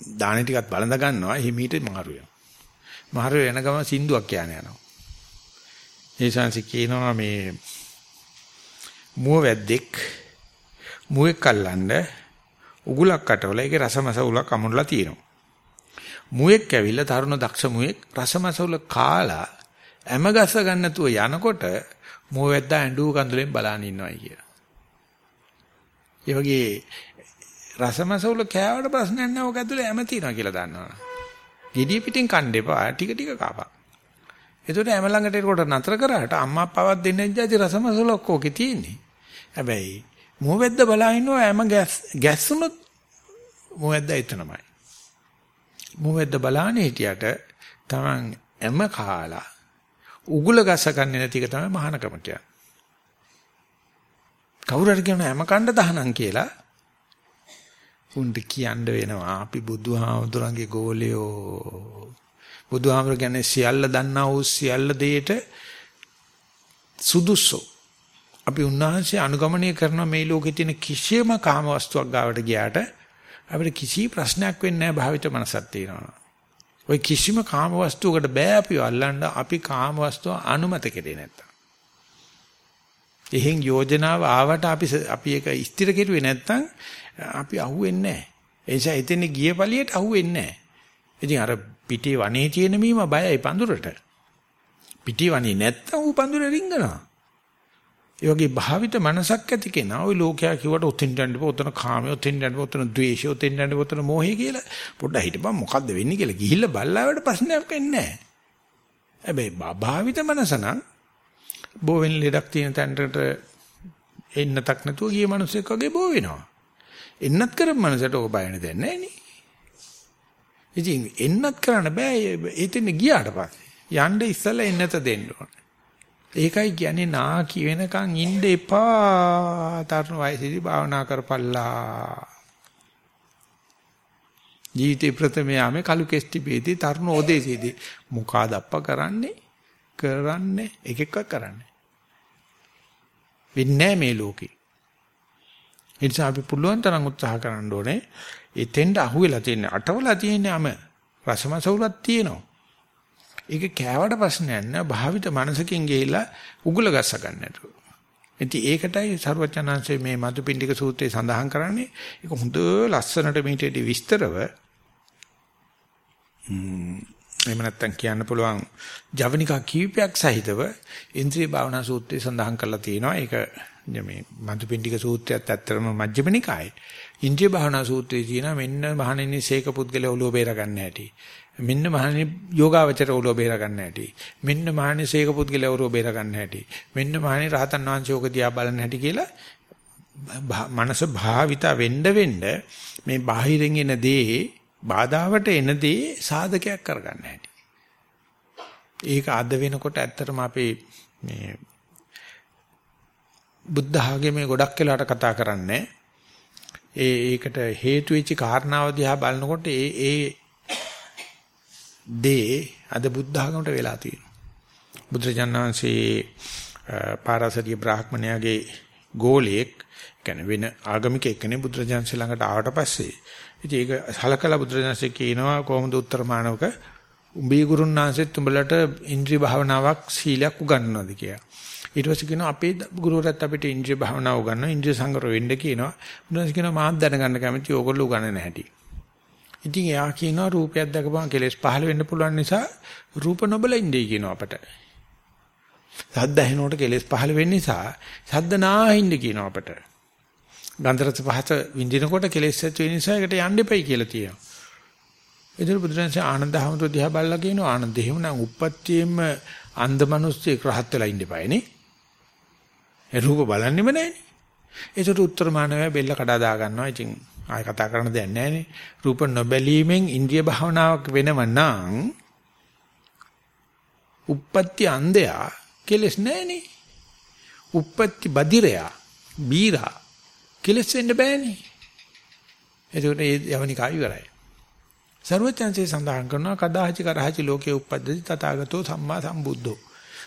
දාන ටිකක් බලඳ ගන්නවා හිමීට මාරුය. මාරුව වෙන ගම සින්දුවක් කියන යනවා. ඒ ශාන්සි කියනවා මේ මුව වැද්දෙක් මුවෙක් අල්ලන්න උගුලක් කටවල ඒකේ රසමස උලක් අමුණලා තියෙනවා. මුවෙක් ඇවිල්ලා තරුණ දක්ෂ මුවෙක් රසමස උල කාලා හැම ගස්ස ගන්න නැතුව යනකොට මොහොවැද්දා ඇඬුව කඳුලෙන් බලන් ඉන්නවයි කිය. ඒ වගේ රසමසවුල කෑවට ප්‍රශ්නයක් නැහැ ඔක ඇතුලේ හැම තියනවා කියලා දන්නවනේ. gediy පිටින් කන්න එපා ටික ටික කාපා. ඒතකොට හැම ළඟට ඒකට නතර කරාට අම්මා අප්පාවත් දෙන්නේ නැති රසමසවුල ඔක්කොකේ තියෙන්නේ. හැබැයි මොහොවැද්ද බලා ඉන්නවා හැම ගැස් ගැස්සුනොත් මොහොවැද්ද එතනමයි. මොහොවැද්ද බලානේ හිටියට Taman හැම කාලා උගුල ගස ගන්න නැති එක තමයි මහානකම කියන්නේ. කවුරු හරි කියන හැම කණ්ඩ දහනම් කියලා උන්ට කියන්න වෙනවා අපි බුදුහාමුදුරන්ගේ ගෝලියෝ බුදුහාමුදුර කියන්නේ සියල්ල දන්නා වූ සියල්ල දෙයට සුදුසු අපි උන්වහන්සේ අනුගමනය කරන මේ ලෝකේ තියෙන කිසියම් කාම වස්තුවක් ගාවට ගියාට අපිට කිසි ප්‍රශ්නයක් වෙන්නේ නැහැ භාවිත මනසක් තියෙනවා. ওই කිසිම කාම වස්තුවකට බෑ අපිව අල්ලන්න අපි කාම වස්තුව අනුමත කෙරේ නැත්තම්. එහෙන් යෝජනාව ආවට අපි අපි ඒක ස්ථිර කෙරුවේ නැත්තම් අපි අහුවෙන්නේ නැහැ. ඒ නිසා එතන ගිය පළියට අහුවෙන්නේ නැහැ. ඉතින් අර පිටේ වනේ තියෙන මීම බයයි පඳුරට. පිටේ වනේ නැත්තම් ඌ පඳුරේ රිංගනවා. ඒ වගේ භාවිත මනසක් ඇති කෙනා ওই ලෝකයා කිව්වට ඔතෙන් යන්න ඔතන කාමයේ ඔතෙන් යන්න ඔතන ද්වේෂය ඔතෙන් යන්න ඔතන මෝහය කියලා පොඩ්ඩක් හිටපන් මොකද්ද වෙන්නේ කියලා ගිහිල්ලා බල්ලාවට ප්‍රශ්නයක් වෙන්නේ නැහැ. හැබැයි භාවිත මනස නම් බෝ වෙන ලෙඩක් තියෙන තැනට එන්නතක් නැතුව ගිය මිනිස්සෙක් වගේ බෝ වෙනවා. එන්නත් කරපු මනසට ඕක බයන්නේ දැන් නැහැ නේ. ඉතින් එන්නත් කරන්න බෑ එතන ගියාට පස්සේ යන්න ඉස්සලා එන්නත දෙන්න ඕන. ඒකයි කියන්නේ නා කියනකන් ඉන්න එපා. තරුණ වයසේදී භාවනා කරපල්ලා. ජීවිතේ ප්‍රථම යාමේ කලු කෙස්ටි බේදී තරුණ ඕදේසේදී මොකාද අප්ප කරන්නේ? කරන්නේ එක එකක් කරන්නේ. වෙන්නේ මේ ලෝකේ. ඒ නිසා අපි පුළුවන් තරම් උත්සාහ කරන්න ඕනේ. එතෙන්ට අහුවෙලා තියෙන අටවලා තියෙනම රසමසවුලක් තියෙනවා. ඒක කෑවට ප්‍රශ්නයක් නෑ. භාවිත මනසකින් ගිහිලා උගුල ගස්ස ගන්න නෑතුව. ඉතින් ඒකටයි සර්වචනංශයේ මේ මදුපිණ්ඩික සූත්‍රයේ සඳහන් කරන්නේ. ඒක හොඳ ලස්සනට මේටදී විස්තරව එහෙම නැත්තම් කියන්න පුළුවන් ජවනිකා කීපයක් සහිතව ඉන්ද්‍රිය භාවනා සූත්‍රයේ සඳහන් කරලා තියෙනවා. ඒක මේ මදුපිණ්ඩික සූත්‍රයත් ඇත්තටම මජ්ක්‍ධිම නිකායේ. ඉන්ද්‍රිය භාවනා සූත්‍රයේ තියෙනවා මෙන්න මහණෙනි සීක පුද්ගලයා ඔළුව බේර ගන්න හැටි. මෙන්න මහණෙනි යෝගාවචර ඔළුව බේර ගන්න හැටි. මෙන්න මහණෙනි සීක පුද්ගලයා ඔළුව බේර ගන්න හැටි. මෙන්න මහණෙනි රහතන් වහන්සේ ඔක දිහා බලන්න හැටි කියලා මනස භාවිත වෙන්න වෙන්න මේ බාහිරින් එන දේ බාධාවට එන දේ සාධකයක් කරගන්න හැටි. ඒක අද වෙනකොට ඇත්තටම අපේ මේ බුද්ධ ආගමේ ගොඩක් වෙලාට කතා කරන්නේ ඒ ඒකට හේතු වෙච්ච කාරණාව දිහා බලනකොට ඒ ඒ දේ අද බුද්ධ ආගමට වෙලා තියෙනවා. බුදුරජාණන්සේ පාරාසරිය බ්‍රාහ්මණයාගේ ගෝලයක් කියන්නේ වෙන ආගමික එක්කනේ බුදුරජාණන්සේ ළඟට ආවට පස්සේ ඉතින් ඒක සලකලා බුදුරජාණන්සේ කියනවා කොහොමද උත්තර මානවක උඹේ ගුරුන්නාන්සෙත් උඹලට ඉන්ද්‍රිය භාවනාවක් සීලයක් උගන්වනවද කියලා. ඊට පස්සේ කියනවා අපේ ගුරුවරයාත් අපිට ඉන්ද්‍රිය භාවනාව උගන්වනවා ඉන්ද්‍රිය සංවර වෙන්න කියනවා. බුදුන්සේ කියනවා මාත් දැනගන්න කැමති ඕගොල්ලෝ උගන්වන්නේ නැහැටි. ඉතින් එයා කියනවා රූපයක් දැකපුවම කෙලෙස් පහළ වෙන්න පුළුවන් නිසා රූප නොබල ඉන්නේ කියනවා අපට. සද්ද ඇහෙනකොට කෙලෙස් පහළ වෙන්න නිසා සද්ද නාහින්න කියනවා අපට. ගන්ධ රස පහත විඳිනකොට කෙලෙස් ඇති වෙන නිසා ඒකට යන්න එපයි කියලා තියෙනවා. ඒතර බුදුරජාණන් ආනන්ද හැමතෝ දිහා බලලා කියනවා ආනන්ද එහෙමනම් උප්පත්තියෙම අන්ධ මිනිස්සෙක් රහත් වෙලා ඉන්න eBay නේ. ඒ රූප බලන්නෙම නැහනේ. ඒකට උත්තර මානවය බෙල්ල කඩා දා ගන්නවා. ඉතින් ආය කතා කරන්න දෙයක් නැහනේ. රූප නොබැලීමෙන් ඉන්ද්‍රිය භාවනාවක් වෙනව නම් උප්පත්ති අන්ධයා කෙලස් නැහනේ. උප්පත්ති බදිරයා බීරා කෙලස් වෙන්න බෑනේ. එතකොට ඒ යවනිකා ඉවරයි. ਸਰවඥාන්සේ සඳහන් කරනවා කදාහචි කරහචි ලෝකේ උප්පද්දති තථාගතෝ සම්මා සම්බුද්ධෝ.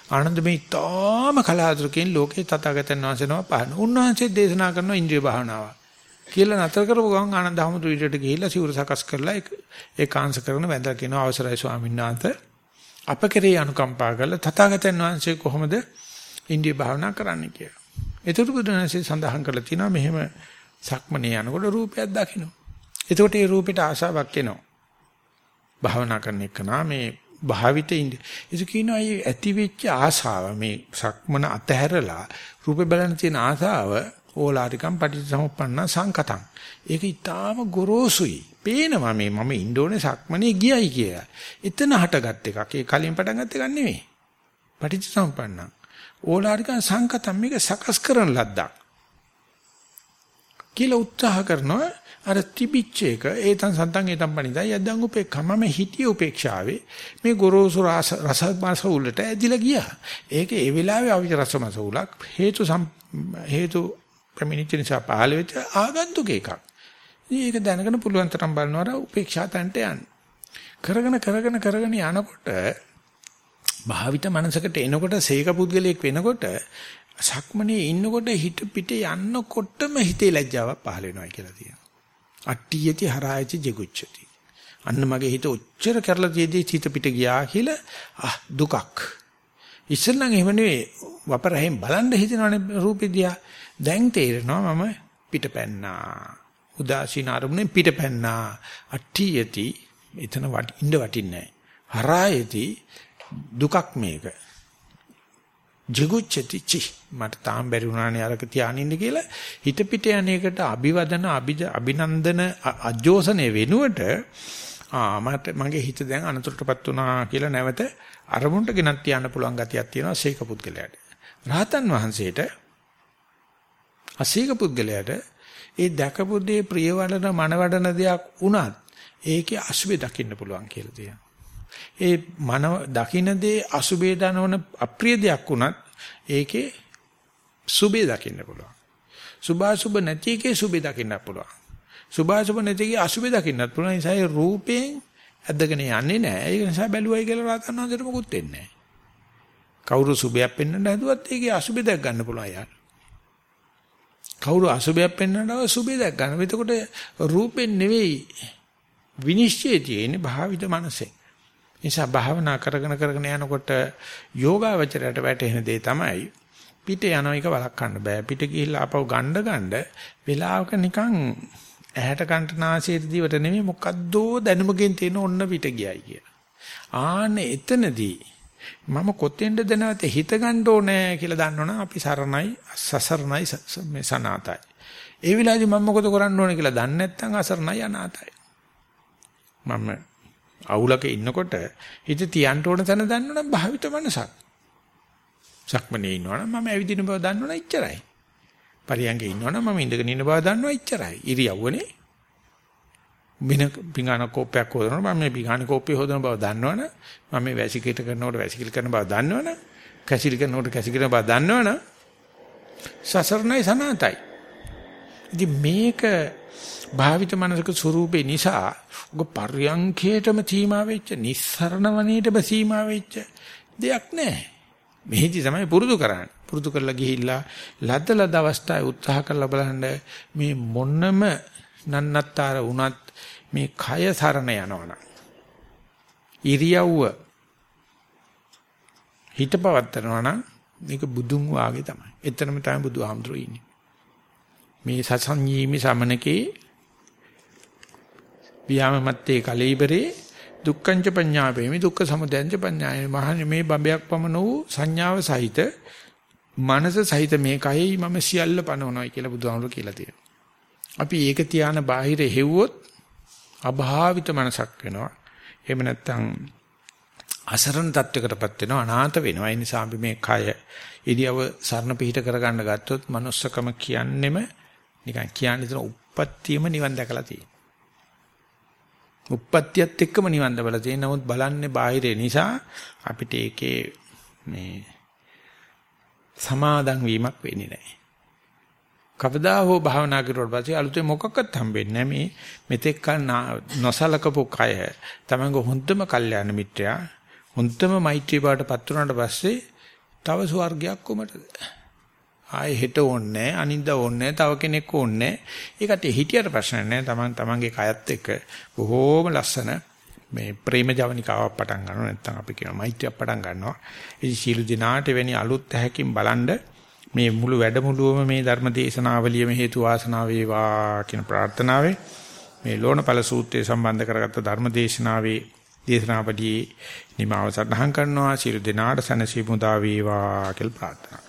ආනන්ද මේ තාම කලාතුරකින් ලෝකේ තථාගතයන් වහන්සේනම පහන. උන්වහන්සේ දේශනා කරන ඉන්ද්‍රිය භාවනාව. කියලා නතර කරපු ගමන් ආනන්ද හැමතු ඊටට ගිහිල්ලා සිවුර සකස් කරලා ඒකාංශ කරන වැඳලා කියනවා අවසරයි ස්වාමීන් වහන්සේ. අප කෙරේ අනුකම්පා කරලා තථාගතයන් වහන්සේ කොහොමද ඉන්ද්‍රිය භාවනා කරන්නේ කියලා. ඒතර බුදුන්සේ සඳහන් කරලා තිනවා මෙහෙම සක්මනේ යනකොට රූපයක් දකින්න. එතකොට ඒ රූපෙට ආශාවක් එනවා. භාවනා කරන එක නා මේ භාවිත ඉඳ. ඒක කියනවා මේ ඇති වෙච්ච ආශාව මේ සක්මන අතහැරලා රූපේ බලන්න තියෙන ආශාව ඕලාරිකම් පටිච්චසමුප්පන්න සංකතං. ඒක ඊටාම ගොරෝසුයි. පේනවා මේ මම ඉන්ඩෝනේ සක්මනේ ගියයි කියලා. එතන හටගත් එකක්. ඒ කලින් පටන් ගත්ත එකක් නෙමෙයි. පටිච්චසමුප්පන්න. ඕලාරිකම් සංකතම් මේක සකස් කරන ලද්දක්. කියලා උත්සාහ කරනවා අර තිබිච්ච එක ඒතන් සන්තන් ඒතන් පණිදා යද්දන් උපේක්ඛම මේ හිතිය උපේක්ෂාවේ මේ ගොරෝසු රස රස උලට ඇදිලා ගියා. ඒක ඒ වෙලාවේ අවිජ රසමස උලක් හේතු හේතු ප්‍රමිනිච්ච නිසා පහළ වෙච්ච ආගන්තුක එකක්. ඒක දැනගෙන පුළුවන් තරම් බලනවා උපේක්ෂා තන්ට යන්න. කරගෙන කරගෙන කරගෙන යනකොට භාවිත මනසකට එනකොට සීක පුද්ගලයෙක් වෙනකොට සක්මනේ ඉන්නකොට හිත පිට යන්නකොටම හිතේ ලැජ්ජාවක් පහළ වෙනවා කියලා තියෙනවා. අට්ටියති හරායති ජෙගුච්චති. අන්න මගේ හිත ඔච්චර කරලා තියදී හිත පිට ගියා කියලා ආ දුකක්. ඉස්සෙල්ලන් එහෙම නෙවෙයි වපරහෙන් බලන්න හිතනවනේ රූපෙ දිහා. දැන් තේරෙනවා මම පිටපැන්නා. උදාසීන අරමුණෙන් පිටපැන්නා. අට්ටියති එතන ඉන්න වටින්නේ නැහැ. හරායති දුකක් මේක. ජිගුච්චති චි මට තාම බැරි වුණානේ අරක තියානින්න කියලා හිත පිට යන එකට අභිවදන අභිනන්දන අජෝසනේ වෙනුවට ආ මට මගේ හිත දැන් අනතුරටපත් වුණා කියලා නැවත අරමුණට ගෙනත් තියන්න පුළුවන් ගතියක් තියෙනවා සීක පුද්ගලයාට. රහතන් වහන්සේට අසීක පුද්ගලයාට ඒ දැකපු දේ ප්‍රිය වඩන මන වඩන දෙයක් වුණත් ඒකේ අසුබේ දකින්න පුළුවන් කියලා තියෙනවා. ඒ මන දකින්න දේ අසුබේ දනවන අප්‍රිය දෙයක් වුණත් ඒකේ සුබේ දකින්න පුළුවන්. සුභාසුබ නැති එකේ සුබේ දකින්න පුළුවන්. සුභාසුබ නැති එකේ අසුබේ දකින්නත් පුළුවන්. ඒ නිසා රූපයෙන් ඇදගෙන යන්නේ නැහැ. ඒක නිසා බැලුවයි කියලා රාතන් වහන්සේට මොකුත් වෙන්නේ නැහැ. කවුරු සුබයක් පෙන්වන්න හදුවත් ඒකේ අසුබේ දැක් ගන්න පුළුවන් යාර. කවුරු අසුබයක් පෙන්වන්නව සුබේ දැක් ගන්න. එතකොට රූපෙන් නෙවෙයි විනිශ්චය තියෙන්නේ භාවිත මනසේ. නිසා භාවනා කරගෙන කරගෙන යනකොට යෝගාවචරයට වැටෙන දේ තමයි පිට යන එක වළක්වන්න බෑ. පිට ගිහිල්ලා ආපහු ගණ්ඩ ගණ්ඩ වෙලාවක නිකන් ඇහැට කන්ට නාසයට දිවට නෙමෙයි මොකද්දෝ දැනුමකින් තියෙන ඔන්න පිට ගියයි කියලා. ආන්නේ එතනදී මම කොතෙන්ද දැනවත හිත ගන්න ඕනේ කියලා දන්නවනම් අපි සරණයි සසරණයි මේ සනාතයි. ඒ විලාදී මම මොකද කරන්න ඕනේ කියලා දන්නේ නැත්නම් අසරණයි අනාතයි. මම අවුලක ඉන්නකොට හිත තියන්න ඕන තැන දන්නවනම් භාවිත මනසක්. සක්මනේ ඉන්නවනම් මම ඇවිදින බව දන්නවනම් ඉච්චරයි. පරියංගේ ඉන්නවනම් මම ඉඳගෙන ඉන්න බව දන්නවා ඉච්චරයි. ඉරියව්වනේ. බින පිඟාන කෝපයක් හොදනවා මම මේ පිඟාන කෝපය හොදන බව දන්නවනම් මම මේ වැසිකිට කරනකොට වැසිකිලි කරන බව දන්නවනම් කැසිලි කරනකොට කැසිලි කරන බව දන්නවනම් සසරණයි සනාතයි. ඉතින් මේක භාවිත මනසක ස්වරූපේ නිසා ඔක පර්යංකේටම සීමා වෙච්ච නිස්සරණ වනේටම සීමා වෙච්ච දෙයක් නැහැ. මෙහිදී තමයි පුරුදු කරන්නේ. පුරුදු කරලා ගිහිල්ලා ලද්ද ලද්ද අවස්ථාවේ උත්සාහ කරලා බලන්න මේ මොන්නම නන්නත්තර වුණත් මේ කය සරණ යනවනම් ඉරියව්ව හිත පවත්තරනවා නම් මේක බුදුන් වාගේ තමයි. එතරම් තමයි බුදුහාමුදුරුවෝ ඉන්නේ. මේ සසංජීමි සමනකේ වියාමමත්තේ කලීබරේ දුක්ඛංච පඤ්ඤාපේමි දුක්ඛ සමුදයංච පඤ්ඤාය මහන්නේ මේ බඹයක් පමණ වූ සංඥාව සහිත මනස සහිත මේකයි මම සියල්ල පනවනවායි කියලා බුදුහාමුදුරුවෝ කියලා තියෙනවා. අපි ඒක තියාන බාහිර හෙව්වොත් අභාවිත මනසක් වෙනවා. එහෙම නැත්නම් අසරණ තත්වයකටපත් වෙනවා අනාථ වෙනවා. ඒ නිසා අපි මේ කය ඉරියව සරණ පිහිට කරගන්න ගත්තොත් manussකම කියන්නෙම නිකන් කියන්නේ තන උප්පත්තියම නිවන් දැකලා තියෙනවා. උප්පත්තියත් එක්කම නිවන් දැකලා තියෙන නමුත් බලන්නේ බාහිරේ නිසා අපිට ඒකේ මේ සමාදන් වීමක් වෙන්නේ නැහැ. කවදා හෝ භාවනා කරුවට පස්සේ අලුතෙන් මොකක්වත් හම්බෙන්නේ නැහැ. මේ මෙතෙක් කල නොසලකපු කය තමංග හොඳම කල්යාණ මිත්‍යා හොඳම මෛත්‍රී බාටපත් වුණාට පස්සේ තව ස්වර්ගයක් කොමටද ආයේ හෙට ඕන්නේ අනිද්දා ඕන්නේ තව කෙනෙක් ඕන්නේ ඒකට හිටියට ප්‍රශ්න නැහැ. තමන් තමන්ගේ කයත් එක්ක බොහෝම ලස්සන මේ ප්‍රේම ජවනිකාවක් පටන් ගන්නවා. නැත්නම් අපි කියන මෛත්‍රියක් පටන් ගන්නවා. ඉතින් සීල දිනාට වෙනි අලුත් ඇහැකින් බලන්ඩ මේ මුළු වැඩමුළුවම මේ ධර්ම දේශනාවලියම හේතු වාසනා වේවා කියන ප්‍රාර්ථනාවේ මේ ලෝණපල සූත්‍රය සම්බන්ධ කරගත්ත ධර්ම දේශනාවේ දේශනාවලියේ නිමාව සටහන් කරනවා. සීල දිනාට සනසි මුදා වේවා කියලා ප්‍රාර්ථනා.